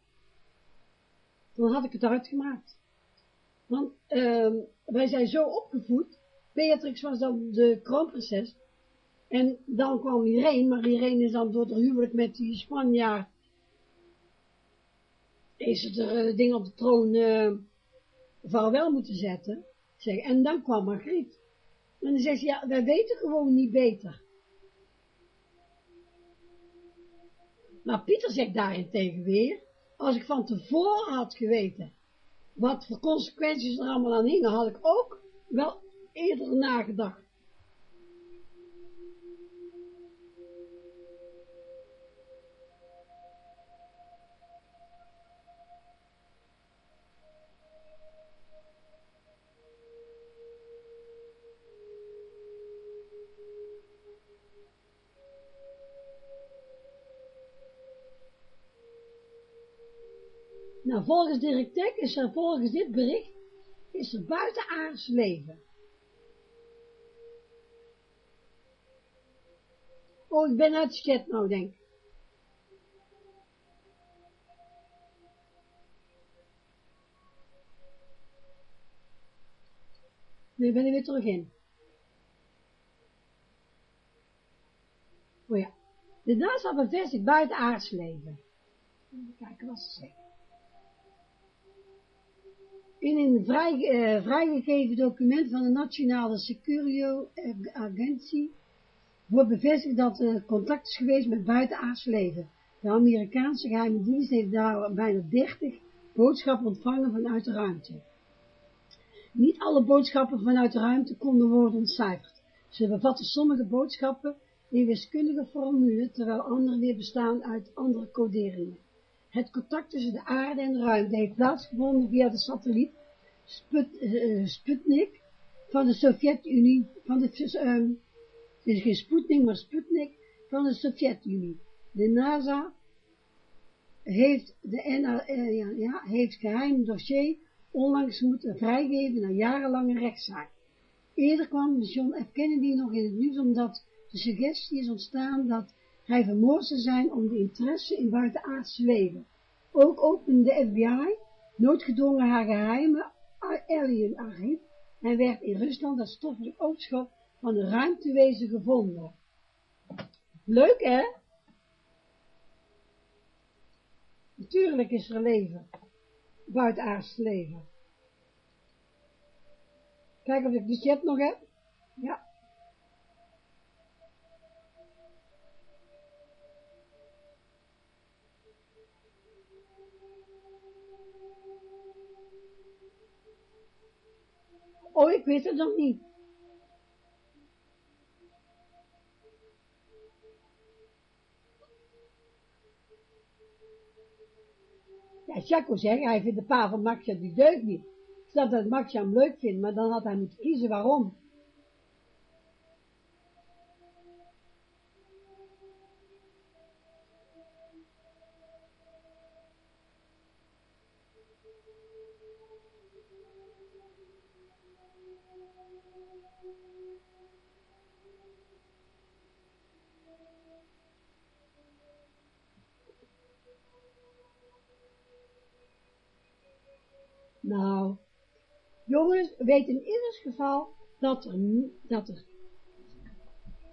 [SPEAKER 3] Dan had ik het uitgemaakt. Want uh, wij zijn zo opgevoed. Beatrix was dan de kroonprinses. En dan kwam Irene, maar Irene is dan door het huwelijk met die Spanjaard. Is het er uh, ding op de troon uh, vaarwel moeten zetten. Zeg, en dan kwam Margriet. En dan zegt ze, ja, wij weten gewoon niet beter. Maar Pieter zegt daarentegen weer, als ik van tevoren had geweten wat voor consequenties er allemaal aan hingen, had ik ook wel eerder nagedacht. Nou, volgens Dirk is er volgens dit bericht, is er buitenaards leven. Oh, ik ben uit het chat nou, denk ik. Nu ben ik weer terug in. Oh ja. De NASA bevestigt buitenaards leven. Even kijken wat ze zeggen. In een vrij, uh, vrijgegeven document van de Nationale Securio Agentie wordt bevestigd dat er contact is geweest met buitenaards leven. De Amerikaanse geheime dienst heeft daar bijna 30 boodschappen ontvangen vanuit de ruimte. Niet alle boodschappen vanuit de ruimte konden worden ontcijferd. Ze bevatten sommige boodschappen in wiskundige formules, terwijl andere weer bestaan uit andere coderingen. Het contact tussen de aarde en de ruimte heeft plaatsgevonden via de satelliet uh, Sputnik van de Sovjet-Unie, van de, uh, het is geen Sputnik, maar Sputnik van de Sovjet-Unie. De NASA heeft, de NA, uh, ja, ja, heeft geheim dossier onlangs moeten vrijgeven na jarenlange rechtszaak. Eerder kwam John F. Kennedy nog in het nieuws omdat de suggestie is ontstaan dat hij vermoord zijn om de interesse in buitenaardse leven. Ook opende de FBI noodgedwongen haar geheime alien-archief en werd in Rusland het stoffelijk overschot van een ruimtewezen gevonden. Leuk, hè? Natuurlijk is er leven, buitenaards leven. Kijk of ik de chat nog heb. Ja. Oh, ik weet het nog niet. Ja, Chaco zegt, hij vindt de pa van Maxia die deugt niet. Ik dat Maxia hem leuk vindt, maar dan had hij moeten kiezen waarom. Nou, jongens, weet in ieder geval dat er, dat er,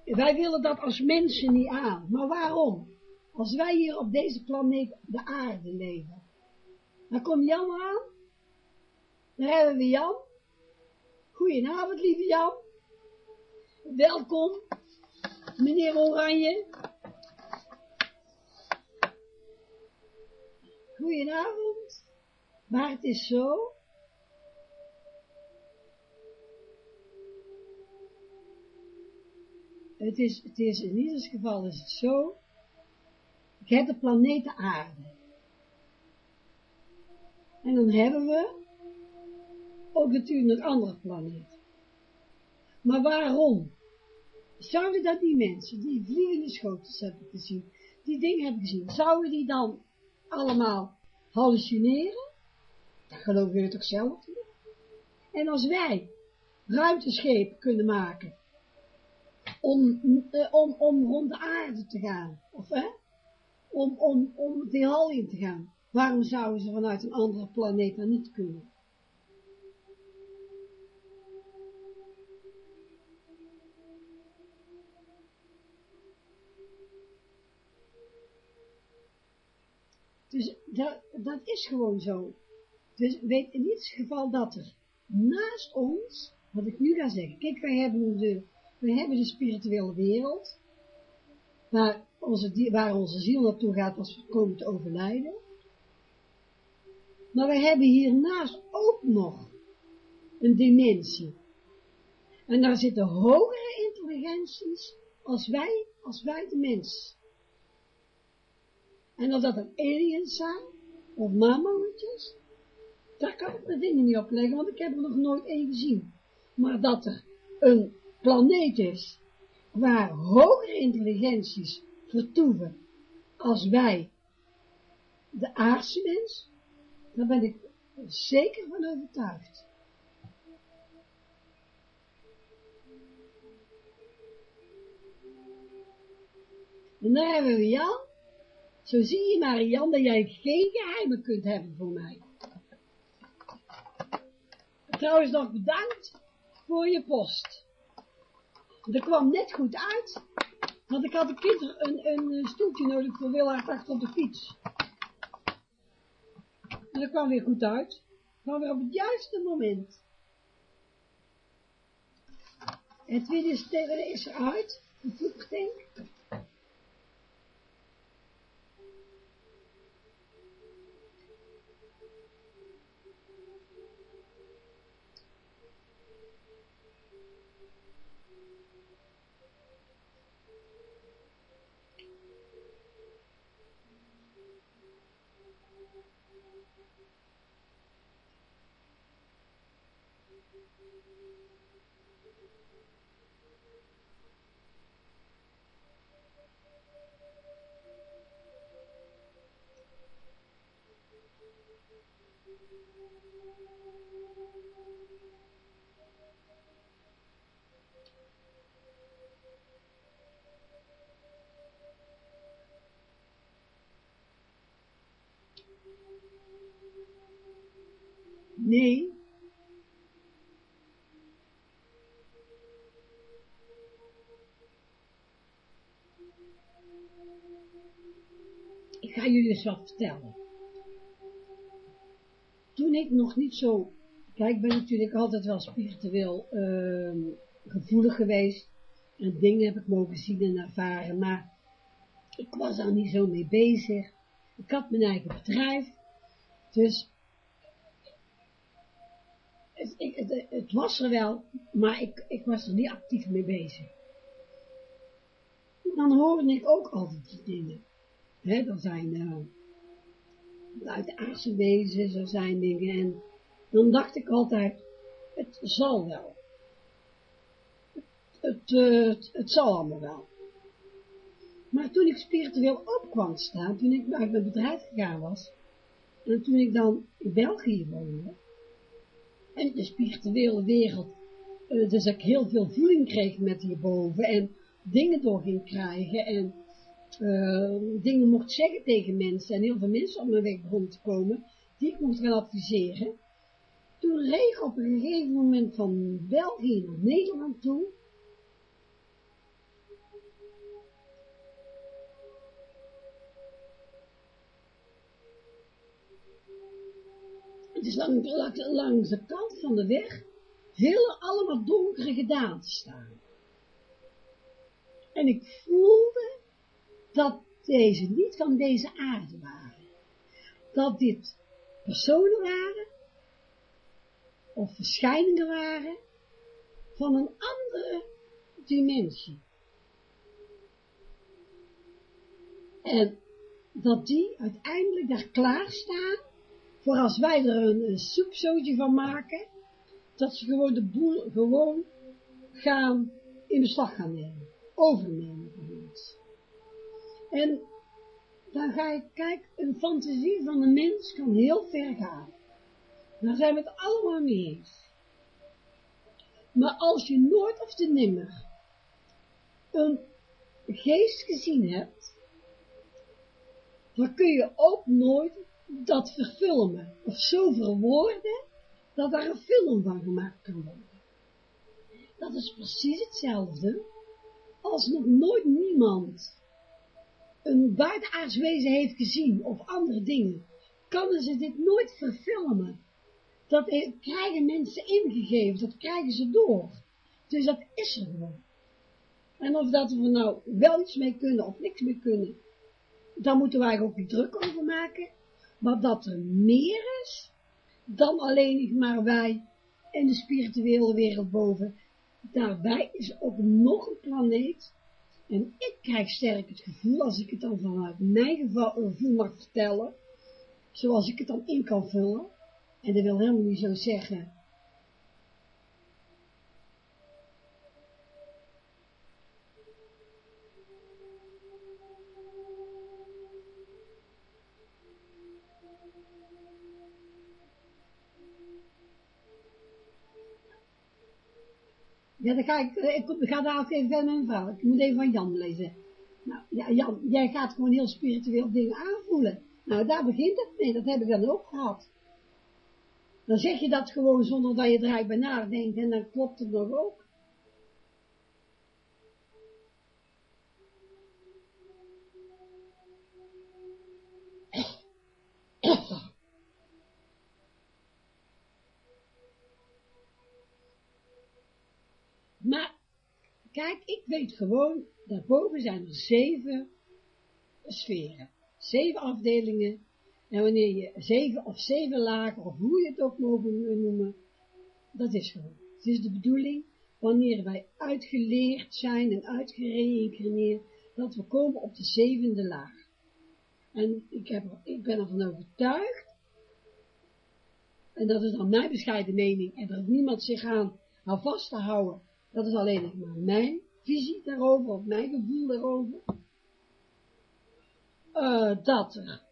[SPEAKER 3] wij willen dat als mensen niet aan. Maar waarom? Als wij hier op deze planeet, de aarde, leven, dan komt Jan aan, dan hebben we Jan. Goedenavond, lieve Jan. Welkom, meneer Oranje. Goedenavond. Maar het is zo, het is, het is in ieder geval is het zo, ik heb de planeet aarde. En dan hebben we ook natuurlijk een andere planeet. Maar waarom? Zouden dat die mensen, die vliegende schotels hebben gezien, die dingen hebben gezien, zouden die dan allemaal hallucineren? Dat geloven we toch zelf niet? En als wij ruimteschepen kunnen maken om, uh, om, om rond de aarde te gaan, of hè, om, om, om het heelal in te gaan, waarom zouden ze vanuit een andere planeet dan niet kunnen? Dat, dat is gewoon zo. Dus weet in ieder geval dat er naast ons wat ik nu ga zeggen. Kijk, wij hebben de, wij hebben de spirituele wereld, waar onze, waar onze ziel naartoe gaat als we komen te overlijden. Maar wij hebben hiernaast ook nog een dimensie. En daar zitten hogere intelligenties als wij, als wij de mens. En of dat een aliens zijn, of mammoetjes, daar kan ik mijn dingen niet op leggen, want ik heb er nog nooit één gezien. Maar dat er een planeet is, waar hogere intelligenties vertoeven als wij, de aardse mens, daar ben ik zeker van overtuigd. En dan hebben we Jan. Zo zie je maar, Jan, dat jij geen geheimen kunt hebben voor mij. Trouwens nog bedankt voor je post. Dat kwam net goed uit, want ik had een kind een, een stoeltje nodig voor Willard achter op de fiets. En dat kwam weer goed uit. Kwam weer op het juiste moment. Het weer is, is eruit, de voettank. Nee. Jullie eens wat vertellen. Toen ik nog niet zo, kijk, ik ben natuurlijk altijd wel spiritueel uh, gevoelig geweest. En dingen heb ik mogen zien en ervaren, maar ik was daar niet zo mee bezig. Ik had mijn eigen bedrijf, dus het, het, het, was er wel, maar ik, ik was er niet actief mee bezig. Dan hoorde ik ook altijd die dingen. Hè, er zijn uh, uit aardse wezens, er zijn dingen, en dan dacht ik altijd, het zal wel. Het, het, het zal allemaal wel. Maar toen ik spiritueel op kwam staan, toen ik uit mijn bedrijf gegaan was, en toen ik dan in België woonde, en de spirituele wereld, uh, dus ik heel veel voeling kreeg met hierboven, en dingen door ging krijgen, en uh, dingen mocht zeggen tegen mensen, en heel veel mensen op mijn weg begonnen te komen, die ik mocht gaan adviseren. Toen reeg op een gegeven moment van België naar Nederland toe, Het is langs, langs de kant van de weg heel allemaal donkere gedaanten staan. En ik voelde dat deze niet van deze aarde waren. Dat dit personen waren, of verschijningen waren, van een andere dimensie. En dat die uiteindelijk daar klaar staan voor als wij er een, een soepzootje van maken, dat ze gewoon de boel gewoon gaan in beslag gaan nemen, overnemen. En dan ga ik kijken, een fantasie van een mens kan heel ver gaan. Daar zijn we het allemaal mee eens. Maar als je nooit of te nimmer een geest gezien hebt, dan kun je ook nooit dat verfilmen, of zo verwoorden, dat daar een film van gemaakt kan worden. Dat is precies hetzelfde, als nog nooit niemand een buitenaards wezen heeft gezien, of andere dingen, kunnen ze dit nooit verfilmen. Dat krijgen mensen ingegeven, dat krijgen ze door. Dus dat is er gewoon. En of dat we nou wel iets mee kunnen of niks mee kunnen, daar moeten wij ook druk over maken. Maar dat er meer is dan alleen maar wij en de spirituele wereld boven. Daarbij is ook nog een planeet. En ik krijg sterk het gevoel, als ik het dan vanuit mijn gevoel mag vertellen, zoals ik het dan in kan vullen, en dat wil helemaal niet zo zeggen dan ga ik, eh, ik, ik ga daar ook even verder met mijn vrouw. Ik moet even van Jan lezen. Nou, ja, Jan, jij gaat gewoon heel spiritueel dingen aanvoelen. Nou, daar begint het mee. Dat heb ik dan ook gehad. Dan zeg je dat gewoon zonder dat je er eigenlijk bij nadenkt en dan klopt het nog ook. Maar, kijk, ik weet gewoon, daarboven zijn er zeven sferen, zeven afdelingen, en wanneer je zeven of zeven lagen, of hoe je het ook mogen noemen, dat is gewoon. Het is de bedoeling, wanneer wij uitgeleerd zijn en uitgereïncarneerd, dat we komen op de zevende laag. En ik, heb, ik ben ervan overtuigd, en dat is dan mijn bescheiden mening, en dat niemand zich aan, aan vast te houden, dat is alleen maar mijn visie daarover, of mijn gevoel daarover. Uh, dat er,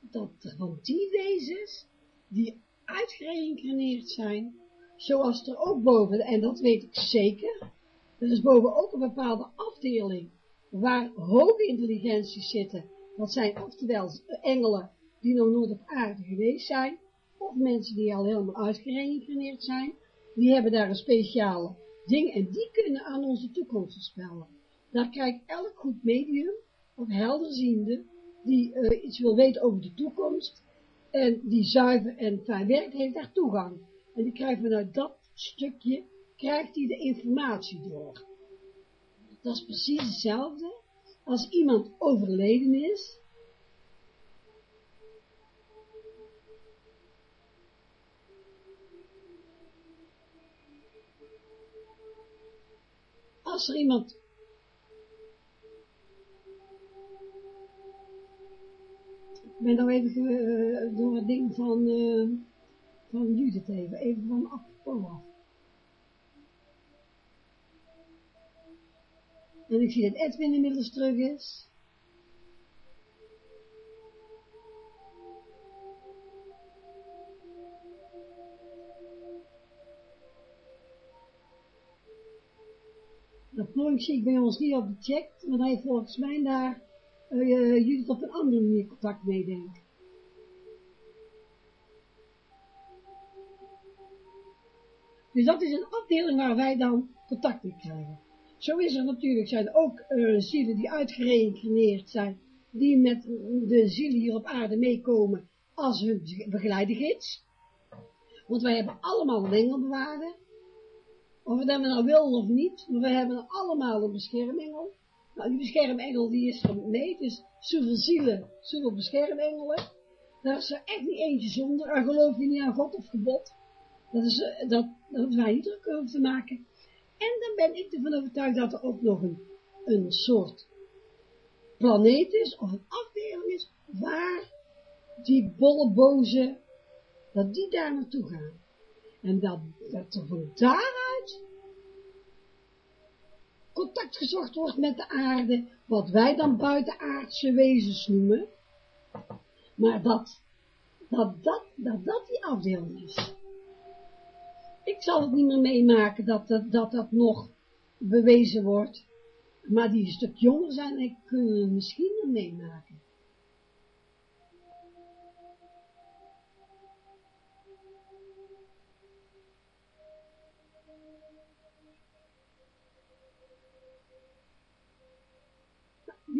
[SPEAKER 3] dat van die wezens, die uitgereïncarneerd zijn, zoals er ook boven, en dat weet ik zeker, er is boven ook een bepaalde afdeling, waar hoge intelligenties zitten, dat zijn oftewel engelen, die nog nooit op aarde geweest zijn, of mensen die al helemaal uitgereïncarneerd zijn, die hebben daar een speciale dingen, en die kunnen aan onze toekomst voorspellen. Daar krijgt elk goed medium, of helderziende, die uh, iets wil weten over de toekomst, en die zuiver en fijn werkt, heeft daar toegang. En die krijgt vanuit dat stukje, krijgt hij de informatie door. Dat is precies hetzelfde, als iemand overleden is, als er iemand ik ben nou even uh, door het ding van uh, van Judith even, even van apropos af. En ik zie dat Edwin inmiddels terug is. Dat Plonk zie ik bij ons niet op de chat, maar hij volgens mij daar uh, Judith op een andere manier contact mee. Dus dat is een afdeling waar wij dan contact mee krijgen. Zo is er natuurlijk, zijn er ook uh, zielen die uitgereïncarneerd zijn, die met de zielen hier op aarde meekomen als hun begeleidingsgids. Want wij hebben allemaal een engelbewaarder, of we dat nou willen of niet, maar we hebben allemaal een beschermengel. Nou, die beschermengel die is van mee, dus zoveel zielen, zoveel beschermengelen. Daar is er echt niet eentje zonder, en geloof je niet aan God of gebod. Dat is, eh, dat, dat wij niet druk over te maken. En dan ben ik ervan overtuigd dat er ook nog een, een soort planeet is, of een afdeling is, waar die bolle boze, dat die daar naartoe gaan. En dat, dat er van daaruit contact gezocht wordt met de aarde, wat wij dan buitenaardse wezens noemen, maar dat, dat, dat, dat, dat die afdeling is. Ik zal het niet meer meemaken dat dat, dat, dat nog bewezen wordt, maar die een stuk jonger zijn, ik kunnen het misschien nog meemaken.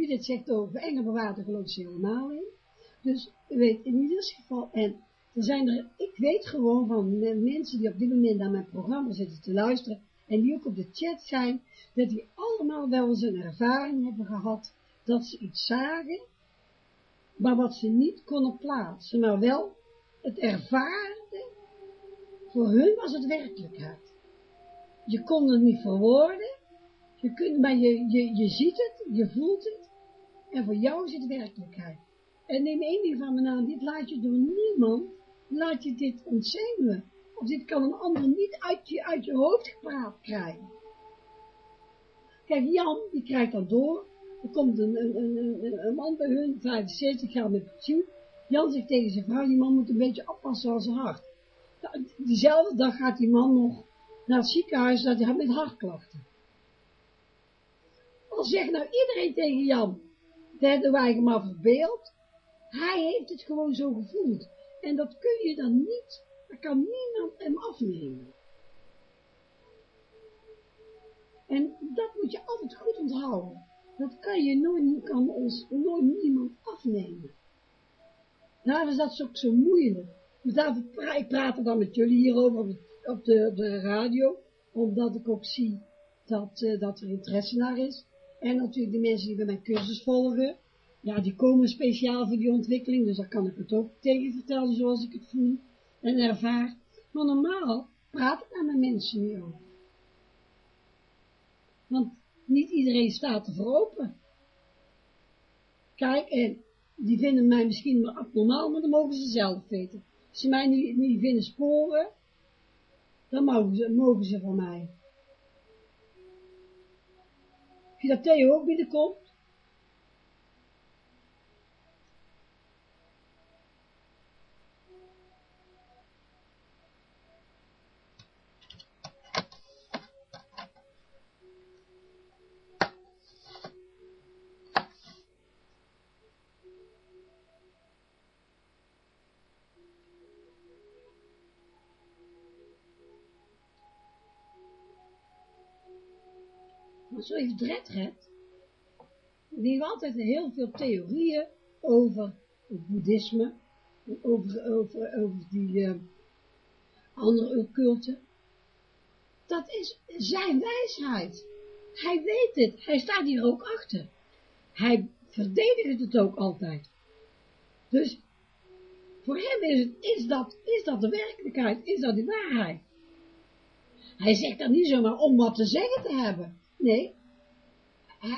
[SPEAKER 3] Dit zegt over engelbewaarder geloof ze helemaal in. Dus u weet in ieder geval, en er zijn er, ik weet gewoon van mensen die op dit moment naar mijn programma zitten te luisteren, en die ook op de chat zijn, dat die allemaal wel eens een ervaring hebben gehad, dat ze iets zagen, maar wat ze niet konden plaatsen, maar wel het ervaarden, voor hun was het werkelijkheid. Je kon het niet verwoorden, je kunt, maar je, je, je ziet het, je voelt het, en voor jou is het werkelijkheid. En neem één ding van me aan, dit laat je door niemand, laat je dit ontzenuwen. Of dit kan een ander niet uit je, uit je hoofd gepraat krijgen. Kijk, Jan, die krijgt dat door. Er komt een, een, een, man bij hun, 75 jaar met pensioen. Jan zegt tegen zijn vrouw, die man moet een beetje oppassen aan zijn hart. Diezelfde dag gaat die man nog naar het ziekenhuis dat hij met hartklachten. Al zegt nou iedereen tegen Jan, dat hebben wij maar verbeeld. Hij heeft het gewoon zo gevoeld. En dat kun je dan niet dat kan niemand hem afnemen. En dat moet je altijd goed onthouden. Dat kan je nooit, kan ons nooit niemand afnemen. Daarom is dat ook zo moeilijk. Dus daarom pra ik praat er dan met jullie hierover op de, op de, radio, omdat ik ook zie dat, uh, dat er interesse naar is. En natuurlijk de mensen die bij mijn cursus volgen, ja, die komen speciaal voor die ontwikkeling, dus daar kan ik het ook tegen vertellen zoals ik het voel en ervaar. Maar normaal praat ik daar met mensen niet over. Want niet iedereen staat ervoor open. Kijk, en die vinden mij misschien maar abnormaal, maar dan mogen ze zelf weten. Als ze mij niet, niet vinden sporen, dan mogen ze, mogen ze van mij. Als je dat Theo ook binnenkomt, zo heeft Dredred, die heeft altijd heel veel theorieën over het boeddhisme, over, over, over die uh, andere occulten. Dat is zijn wijsheid. Hij weet het, hij staat hier ook achter. Hij verdedigt het ook altijd. Dus voor hem is, is, dat, is dat de werkelijkheid, is dat de waarheid. Hij zegt dat niet zomaar om wat te zeggen te hebben. Nee,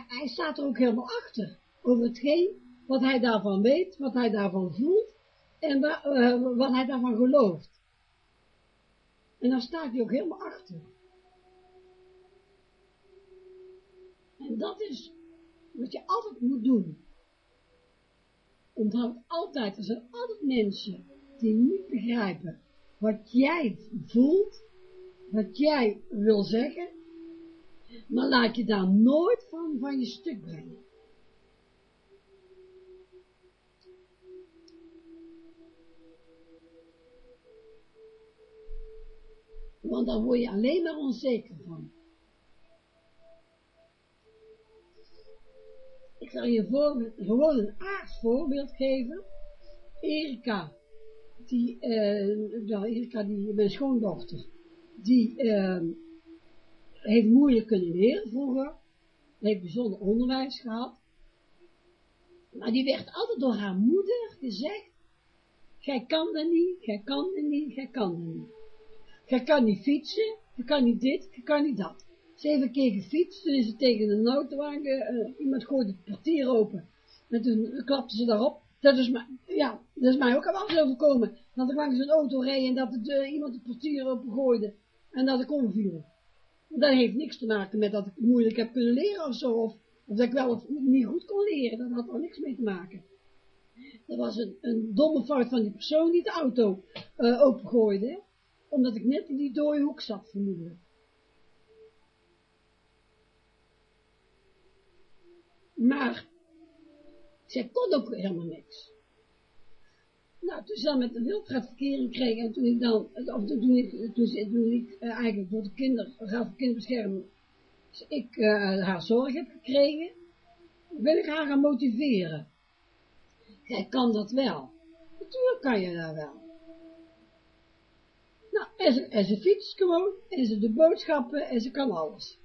[SPEAKER 3] hij, staat er ook helemaal achter, over hetgeen wat hij daarvan weet, wat hij daarvan voelt, en uh, wat hij daarvan gelooft. En dan staat hij ook helemaal achter. En dat is wat je altijd moet doen. Onthoud altijd, er zijn altijd mensen die niet begrijpen wat jij voelt, wat jij wil zeggen, maar laat je daar nooit van, van je stuk brengen. Want dan word je alleen maar onzeker van. Ik zal je gewoon een aardig voorbeeld geven. Erika, die, nou, Erika, die, mijn schoondochter, die, uh, heeft moeilijk kunnen leren vroeger, heeft bijzonder onderwijs gehad, maar die werd altijd door haar moeder gezegd, gij kan dat niet, gij kan dat niet, gij kan dat niet. Gij kan niet fietsen, je kan niet dit, je kan niet dat. Ze heeft een keer gefietst, toen is ze tegen een autowagen, uh, iemand gooide het portier open, en toen klapte ze daarop. Dat is mij, ja, dat is mij ook al eens overkomen, dat ik langs een auto reed en dat uh, iemand het portier open gooide, en dat ik omviel. Dat heeft niks te maken met dat ik moeilijk heb kunnen leren of zo, of, dat ik wel of niet goed kon leren, dat had er niks mee te maken. Dat was een, een domme fout van die persoon die de auto uh, opengooide, omdat ik net in die dode hoek zat, vermoedelijk. Maar, zij kon ook helemaal niks. Nou, toen ze dan met een wildgaatverkering kreeg en toen ik dan, of toen ik, toen, toen ik uh, eigenlijk door de kinder, Raad voor Kinderbescherming, dus ik uh, haar zorg heb gekregen, wil ik haar gaan motiveren. Zij kan dat wel. Natuurlijk kan je dat wel. Nou, en ze, en ze fietst gewoon, en ze doet boodschappen, en ze kan alles.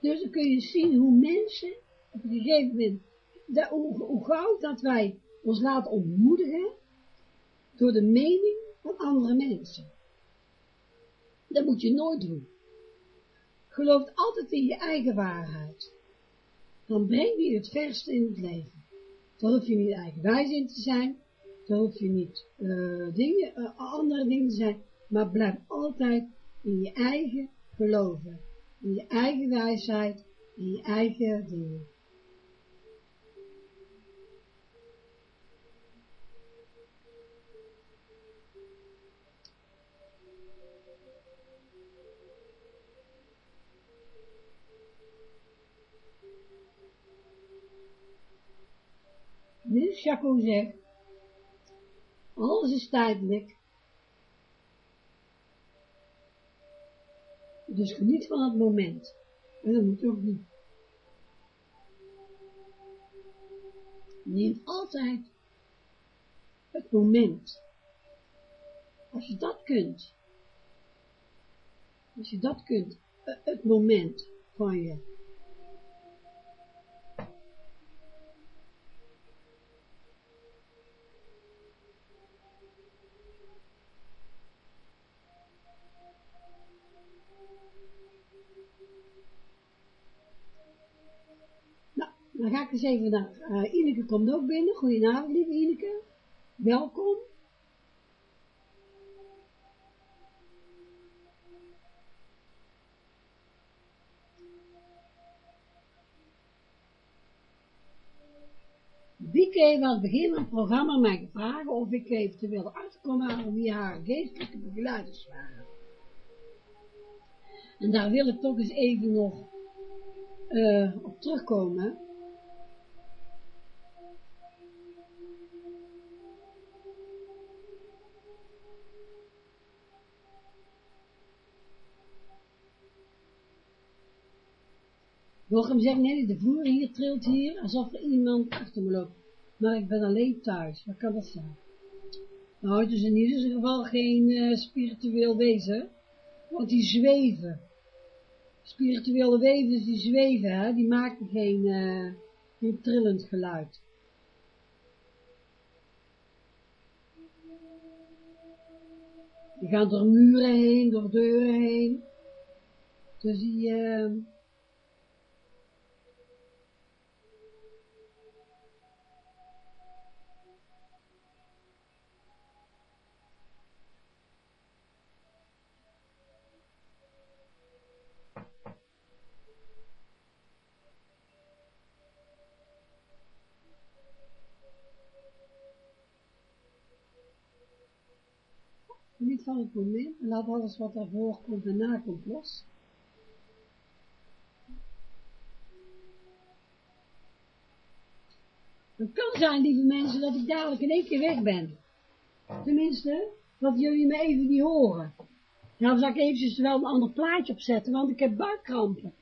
[SPEAKER 3] Dus dan kun je zien hoe mensen, op een gegeven moment, dat, hoe, hoe gauw dat wij ons laten ontmoedigen, door de mening van andere mensen. Dat moet je nooit doen. Geloof altijd in je eigen waarheid. Dan breng je het verste in het leven. Dan hoef je niet eigenwijs in te zijn, dan hoef je niet uh, dingen, uh, andere dingen te zijn, maar blijf altijd in je eigen geloven, in je eigen wijsheid, in je eigen dingen. Nu Chaco zegt, alles is tijdelijk. Dus geniet van het moment. En dat moet ook niet. Neem altijd het moment. Als je dat kunt, als je dat kunt, het moment van je Dan ga ik eens even naar, uh, Ineke komt ook binnen. Goedenavond, lieve Ineke. Welkom. Wieke heeft aan het begin van het programma mij gevraagd of ik eventueel uitkomen aan wie haar geestelijke begeleiders waren. En daar wil ik toch eens even nog uh, op terugkomen. Jochem zegt, nee, de vloer hier trilt hier, alsof er iemand achter me loopt. Maar ik ben alleen thuis, wat kan dat zijn? Nou, het is in ieder geval geen uh, spiritueel wezen, want die zweven. Spirituele wezens die zweven, hè, die maken geen, uh, geen trillend geluid. Die gaan door muren heen, door deuren heen. Dus die... Uh, van het moment, en laat alles wat daarvoor komt en na komt los. Het kan zijn, lieve mensen, dat ik dadelijk in één keer weg ben. Tenminste, dat jullie me even niet horen. Nou, dan zal ik eventjes wel een ander plaatje opzetten, want ik heb buikkrampen.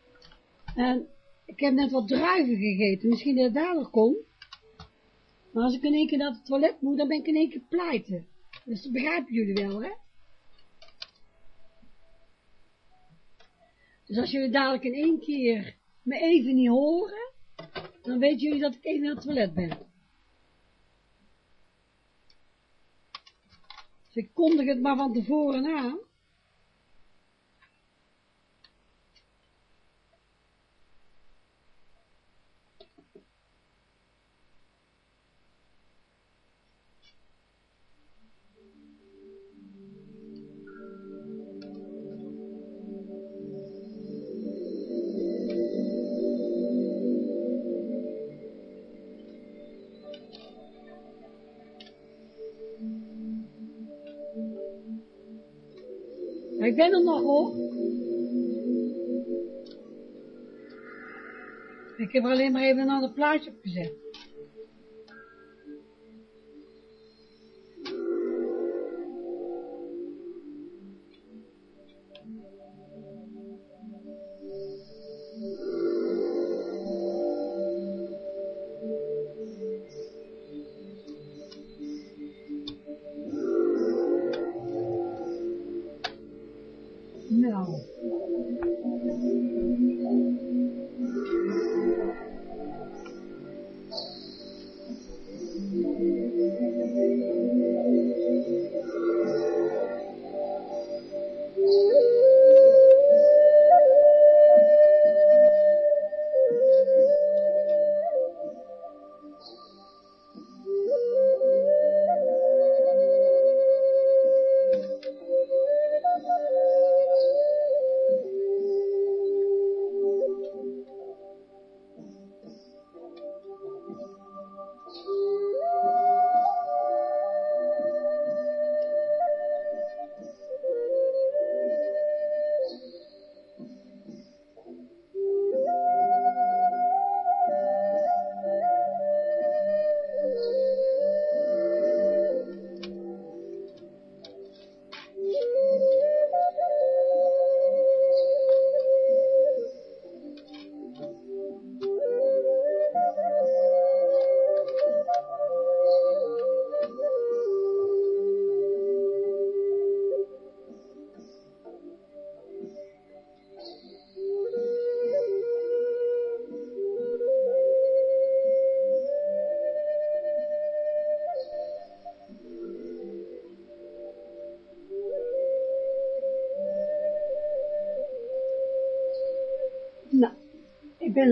[SPEAKER 3] En ik heb net wat druiven gegeten, misschien dat het dadelijk komt. Maar als ik in één keer naar het toilet moet, dan ben ik in één keer pleiten. Dus dat begrijpen jullie wel, hè? Dus als jullie dadelijk in één keer me even niet horen, dan weten jullie dat ik even naar het toilet ben. Dus ik kondig het maar van tevoren aan. Ik ben er nog hoor. Ik heb alleen maar even een ander plaatje op gezet.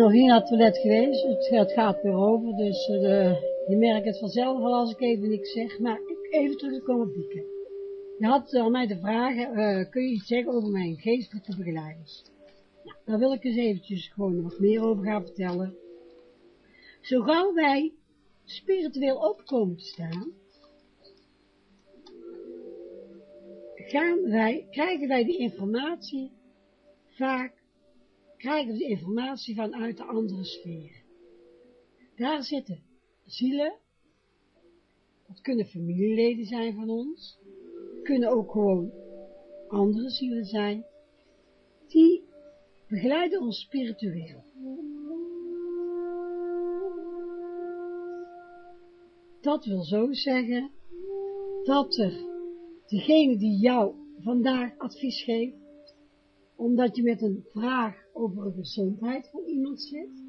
[SPEAKER 3] Nog niet naar het toilet geweest, het, gaat weer over, dus uh, je merkt het vanzelf al als ik even niks zeg, maar even terugkomen op Dieke. Je had aan mij de vraag, uh, kun je iets zeggen over mijn geestelijke begeleiders? Nou, daar wil ik eens eventjes gewoon wat meer over gaan vertellen. Zo gauw wij spiritueel opkomen te staan, gaan wij, krijgen wij die informatie vaak, krijgen we de informatie vanuit de andere sfeer. Daar zitten zielen, dat kunnen familieleden zijn van ons, kunnen ook gewoon andere zielen zijn, die begeleiden ons spiritueel. Dat wil zo zeggen, dat er degene die jou vandaag advies geeft, omdat je met een vraag over de gezondheid van iemand zit,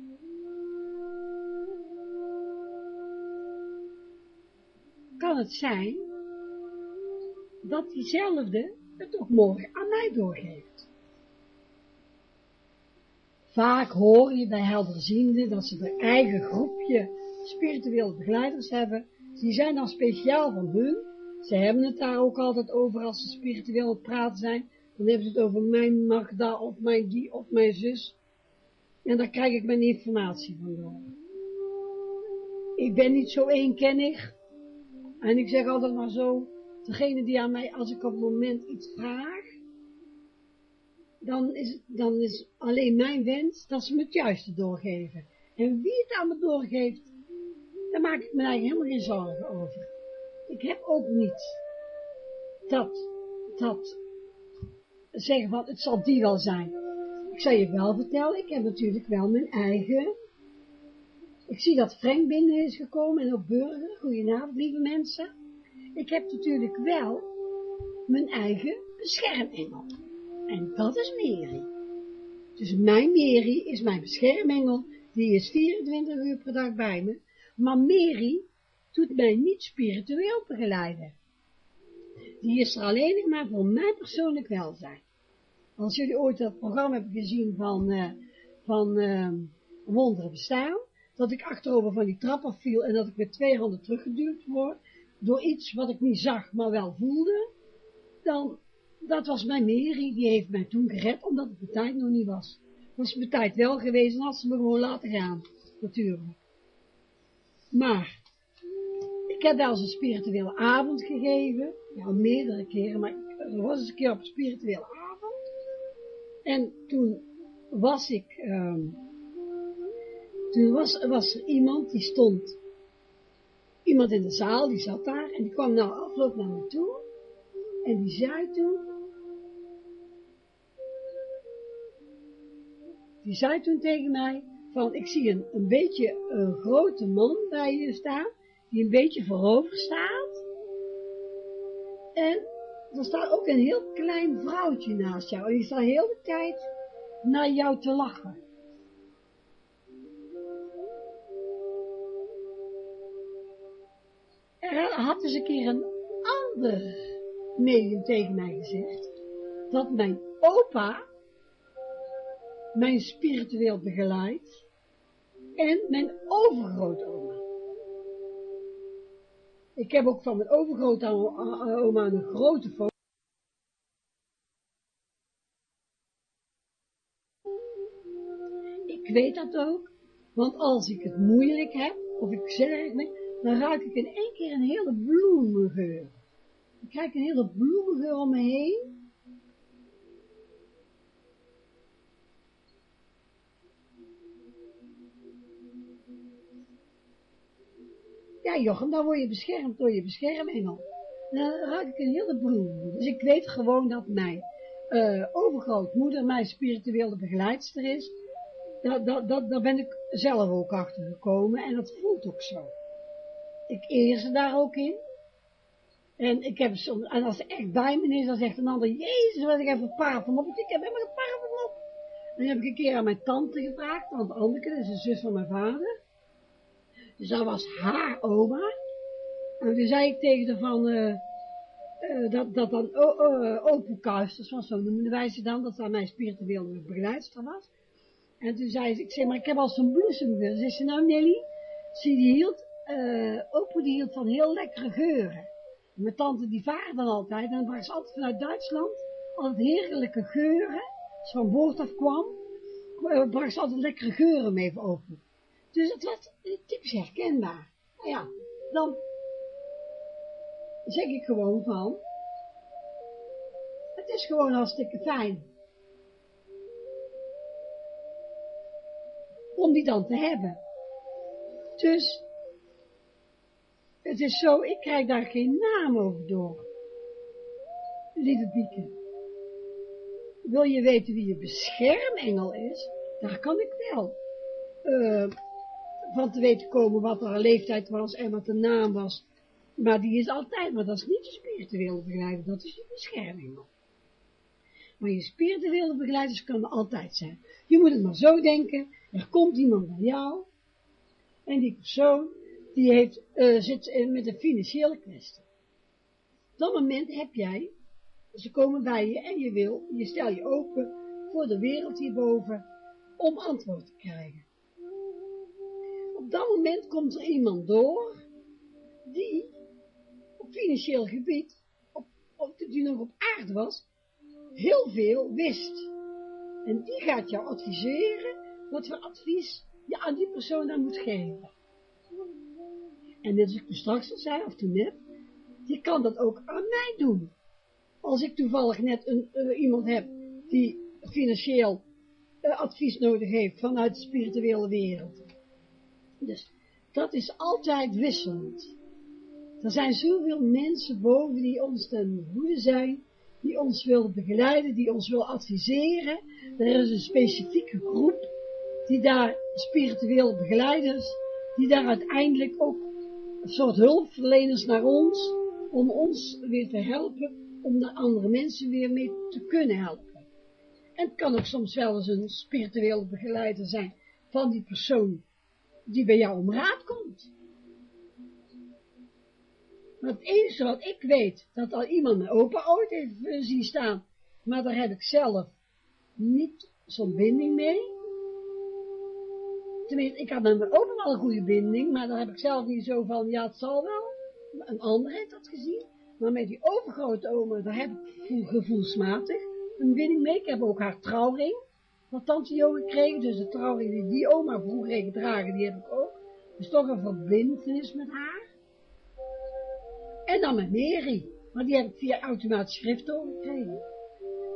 [SPEAKER 3] kan het zijn dat diezelfde het ook morgen aan mij doorgeeft. Vaak hoor je bij helderzienden dat ze een eigen groepje spirituele begeleiders hebben, die zijn dan speciaal van hun, ze hebben het daar ook altijd over als ze spiritueel praten zijn, dan hebben het over mijn Magda, of mijn die, of mijn zus, en daar krijg ik mijn informatie van door. Ik ben niet zo eenkennig, en ik zeg altijd maar zo, degene die aan mij, als ik op het moment iets vraag, dan is, dan is alleen mijn wens dat ze me het juiste doorgeven. En wie het aan me doorgeeft, daar maak ik me eigenlijk helemaal geen zorgen over. Ik heb ook niet dat, dat zeggen van, het zal die wel zijn. Ik zal je wel vertellen, ik heb natuurlijk wel mijn eigen... Ik zie dat Frank binnen is gekomen en ook Burger. Goedenavond, lieve mensen. Ik heb natuurlijk wel mijn eigen beschermengel. En dat is Mary. Dus mijn Mary is mijn beschermengel. Die is 24 uur per dag bij me. Maar Mary doet mij niet spiritueel begeleiden. Die is er alleen maar voor mijn persoonlijk welzijn. Als jullie ooit dat programma hebben gezien van, uh, van uh, Wonderen Bestaan, dat ik achterover van die trap afviel en dat ik met twee handen teruggeduwd word, door iets wat ik niet zag, maar wel voelde, dan, dat was mijn Mary, die heeft mij toen gered, omdat het de tijd nog niet was. Was de tijd wel geweest, en had ze me gewoon laten gaan, natuurlijk. Maar, ik heb wel eens een spirituele avond gegeven, ja, meerdere keren, maar er was eens een keer op een spirituele avond, en toen was ik, um, toen was, was er iemand die stond, iemand in de zaal, die zat daar, en die kwam nou afloop naar me toe, en die zei toen, die zei toen tegen mij, van ik zie een, een beetje een grote man bij je staan, die een beetje voorover staat, en er staat ook een heel klein vrouwtje naast jou, en die staat heel de tijd naar jou te lachen. Er had eens een keer een ander medium tegen mij gezegd, dat mijn opa mijn spiritueel begeleidt en mijn overgrootoma. Ik heb ook van mijn overgrootoma een grote foto. Ik weet dat ook, want als ik het moeilijk heb, of ik zeg me, dan ruik ik in één keer een hele bloemengeur. Ik krijg een hele bloemengeur om me heen. Ja, Jochem, dan word je beschermd door je beschermengel. Dan ruik ik een hele bloem. Dus ik weet gewoon dat mijn uh, overgrootmoeder mijn spirituele begeleidster is. Dat, dat, dat, daar ben ik zelf ook achter gekomen en dat voelt ook zo. Ik eer ze daar ook in. En ik heb soms, en als ze echt bij me is, dan zegt een ander, Jezus, wat ik even parfum op. Ik heb helemaal een parfum op. Dan heb ik een keer aan mijn tante gevraagd, tante Anneke, dat is de zus van mijn vader. Dus dat was haar oma. En toen zei ik tegen haar van, uh, dat, dat dan uh, open kuisters was, zo noemden wij ze dan, dat dat mijn spirituele begeleidster was. En toen zei ze, ik zei, maar ik heb al zo'n bloesem Ze zei ze, nou Nelly, zie die hield, uh, opa die hield van heel lekkere geuren. Mijn tante die vaarde dan altijd, en dan bracht ze altijd vanuit Duitsland, altijd heerlijke geuren, als van boord af kwam, bracht ze altijd lekkere geuren mee voor open. Dus het was typisch herkenbaar. Nou ja, dan zeg ik gewoon van, het is gewoon hartstikke fijn. Om die dan te hebben. Dus, het is zo, ik krijg daar geen naam over door. Lieve Bieke. Wil je weten wie je beschermengel is? Daar kan ik wel. Uh, van te weten komen wat een leeftijd was en wat de naam was. Maar die is altijd, maar dat is niet de spirituele begeleider, dat is je bescherming. Maar je spirituele begeleiders kunnen altijd zijn. Je moet het maar zo denken, er komt iemand bij jou, en die persoon, die heeft, uh, zit met een financiële kwestie. Op dat moment heb jij, ze komen bij je en je wil, je stel je open voor de wereld hierboven, om antwoord te krijgen op dat moment komt er iemand door, die op financieel gebied, op, op, die nog op aarde was, heel veel wist. En die gaat jou adviseren wat voor advies je aan die persoon dan moet geven. En net als ik straks al zei, of toen net, je kan dat ook aan mij doen. Als ik toevallig net een, uh, iemand heb die financieel uh, advies nodig heeft vanuit de spirituele wereld. Dus dat is altijd wisselend. Er zijn zoveel mensen boven die ons ten goede zijn, die ons willen begeleiden, die ons willen adviseren. Er is een specifieke groep, die daar, spirituele begeleiders, die daar uiteindelijk ook een soort hulpverleners naar ons, om ons weer te helpen, om de andere mensen weer mee te kunnen helpen. En het kan ook soms wel eens een spirituele begeleider zijn van die persoon die bij jou om raad komt. Maar het enige wat ik weet, dat al iemand mijn opa ooit heeft zien staan, maar daar heb ik zelf niet zo'n binding mee. Tenminste, ik had met mijn opa wel een goede binding, maar daar heb ik zelf niet zo van, ja, het zal wel. Een ander heeft dat gezien. Maar met die overgrote oma, daar heb ik gevoelsmatig een binding mee. Ik heb ook haar trouwring van tante Jo gekregen, dus de trouwring die die oma vroeger heeft gedragen, die heb ik ook. Dus toch een verbindenis met haar. En dan met Mary, maar die heb ik via automatisch schrift overgekregen.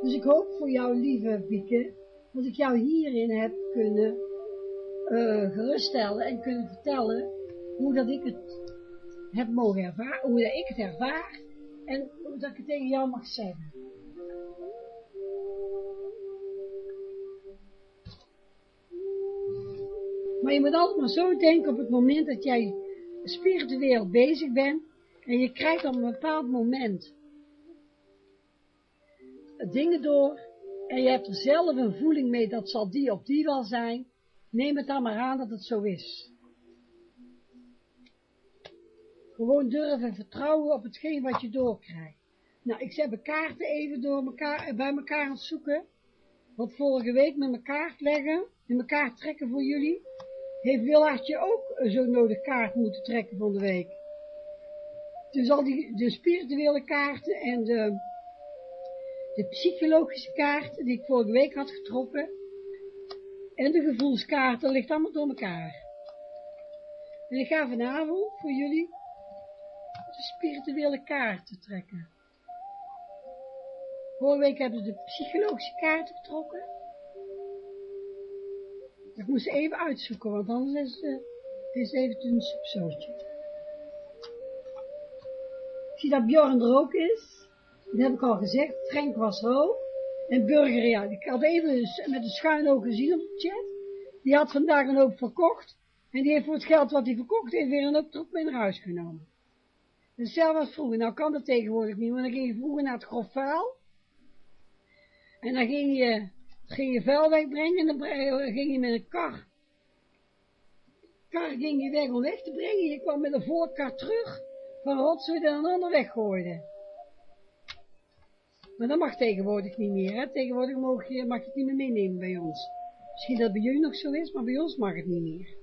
[SPEAKER 3] Dus ik hoop voor jou, lieve Bieke, dat ik jou hierin heb kunnen uh, geruststellen en kunnen vertellen hoe dat ik het heb mogen ervaren, hoe dat ik het ervaar en hoe dat ik het tegen jou mag zeggen. Maar je moet altijd maar zo denken op het moment dat jij spiritueel bezig bent en je krijgt op een bepaald moment dingen door en je hebt er zelf een voeling mee, dat zal die of die wel zijn, neem het dan maar aan dat het zo is. Gewoon durven vertrouwen op hetgeen wat je doorkrijgt. Nou, ik zet mijn kaarten even door elkaar, bij elkaar aan het zoeken. Want vorige week met mijn kaart leggen, in elkaar trekken voor jullie heeft Willaertje ook zo'n nodig kaart moeten trekken van de week. Dus al die, de spirituele kaarten en de, de psychologische kaarten die ik vorige week had getrokken, en de gevoelskaarten, ligt allemaal door elkaar. En ik ga vanavond voor jullie de spirituele kaarten trekken. Vorige week hebben ze de psychologische kaarten getrokken. Ik moest even uitzoeken, want anders is, uh, is even een subsoortje. Ik zie dat Bjorn er ook is. Dat heb ik al gezegd. Frank was hoog. En Burger, ja, ik had even met een schuin oog gezien op de chat. Die had vandaag een hoop verkocht. En die heeft voor het geld wat hij verkocht heeft weer een hoop troep mee naar huis genomen. Dus zelf was vroeger. Nou kan dat tegenwoordig niet, want dan ging je vroeger naar het grof. En dan ging je ging je vuil wegbrengen en dan ging je met een kar. Kar ging je weg om weg te brengen. Je kwam met een voorkar terug van rotzooi en een ander weggooide. Maar dat mag tegenwoordig niet meer. Hè? Tegenwoordig mag je, mag je het niet meer meenemen bij ons. Misschien dat bij jullie nog zo is, maar bij ons mag het niet meer.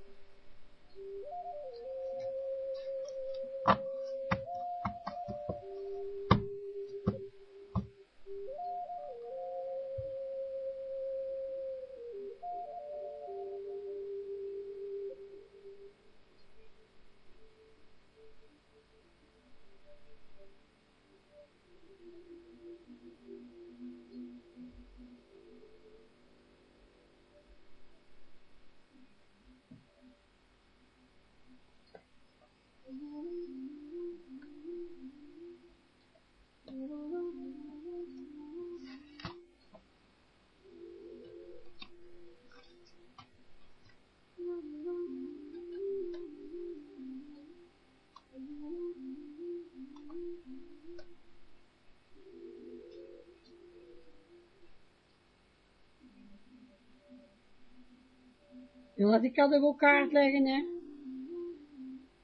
[SPEAKER 3] Je laat die kat op elkaar leggen, hè.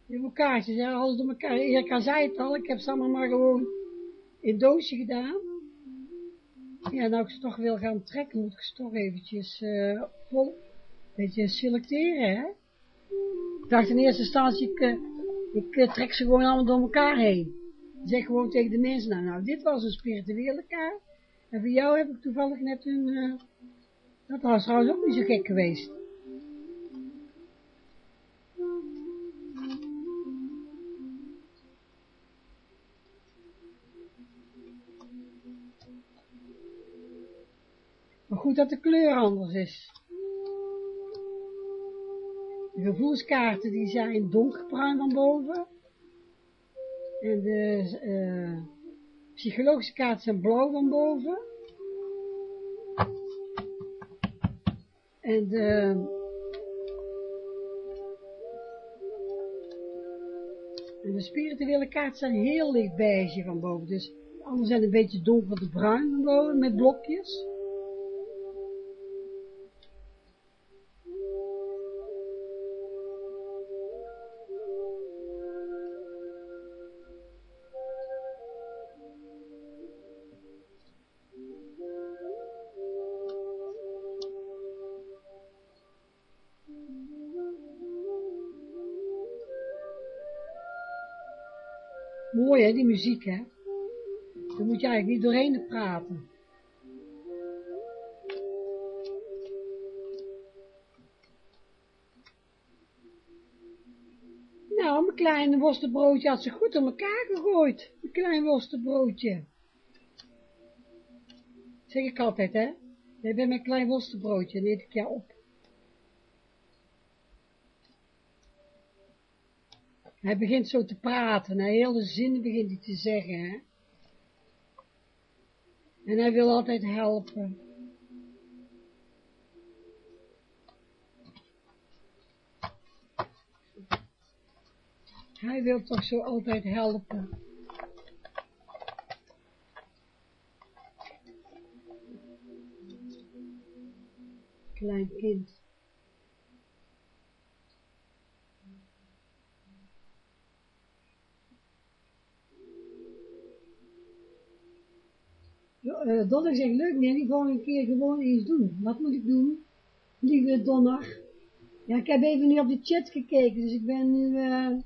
[SPEAKER 3] Die op kaartjes, hè, alles door elkaar. Erika zei het al, ik heb ze allemaal maar gewoon in een doosje gedaan. Ja, nou ik ze toch wil gaan trekken, moet ik ze toch eventjes uh, vol, beetje selecteren, hè. Ik dacht in eerste instantie, ik, uh, ik uh, trek ze gewoon allemaal door elkaar heen. Ik zeg gewoon tegen de mensen, nou, nou, dit was een spirituele kaart. En voor jou heb ik toevallig net een, dat was trouwens ook niet zo gek geweest. Dat de kleur anders is. De gevoelskaarten die zijn donkerbruin van boven. En de uh, psychologische kaarten zijn blauw van boven. En de, de spirituele kaarten zijn heel licht beige van boven. Dus anderen zijn een beetje donkerder bruin van boven met blokjes. Die muziek hè. Daar moet je eigenlijk niet doorheen praten. Nou, mijn kleine worstenbroodje had ze goed op elkaar gegooid. Een klein worstenbroodje. Zeg ik altijd, hè. Je bent mijn klein worstenbroodje, neem ik jou op. Hij begint zo te praten, hij hele zinnen begint hij te zeggen, hè. En hij wil altijd helpen. Hij wil toch zo altijd helpen. Klein kind. Uh, Donner zegt, leuk nee, die volgende keer gewoon eens doen. Wat moet ik doen, lieve Donner? Ja, ik heb even nu op de chat gekeken, dus ik ben nu... Uh,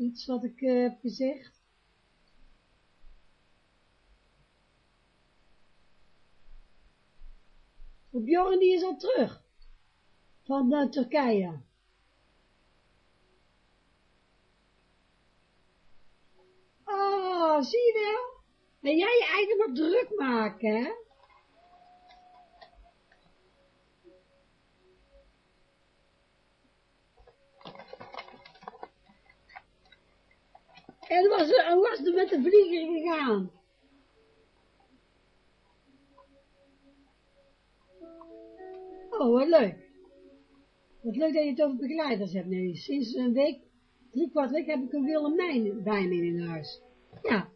[SPEAKER 3] iets wat ik uh, heb gezegd? Bjorn die is al terug. Van Turkije. Oh, zie je wel? En jij je eigen maar druk maken, hè? En was er, was er met de vlieger gegaan? Oh, wat leuk. Wat leuk dat je het over begeleiders hebt, nee. Sinds een week, drie kwart week, heb ik een Willemijn bij me in huis. Ja,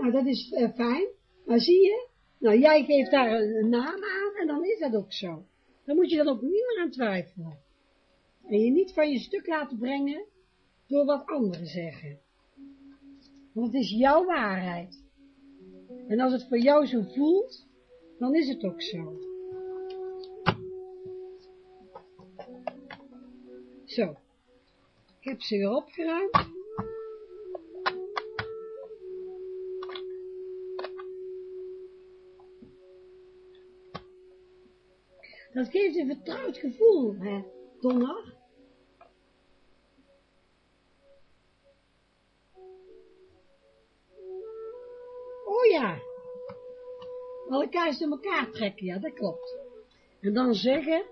[SPEAKER 3] nou, dat is eh, fijn. Maar zie je, nou, jij geeft daar een, een, naam aan en dan is dat ook zo. Dan moet je dan ook niet meer aan twijfelen. En je niet van je stuk laten brengen door wat anderen zeggen. Want het is jouw waarheid. En als het voor jou zo voelt, dan is het ook zo. Zo. Ik heb ze weer opgeruimd. Dat geeft een vertrouwd gevoel, hè, Donna. Oh ja. Alle kaarsen in elkaar trekken, ja, dat klopt. En dan zeggen...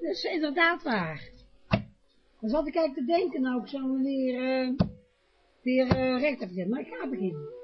[SPEAKER 3] Dat is inderdaad waar. Dan zat ik eigenlijk te denken, nou, ik zou weer, uh, weer uh, recht hebben maar ik ga beginnen.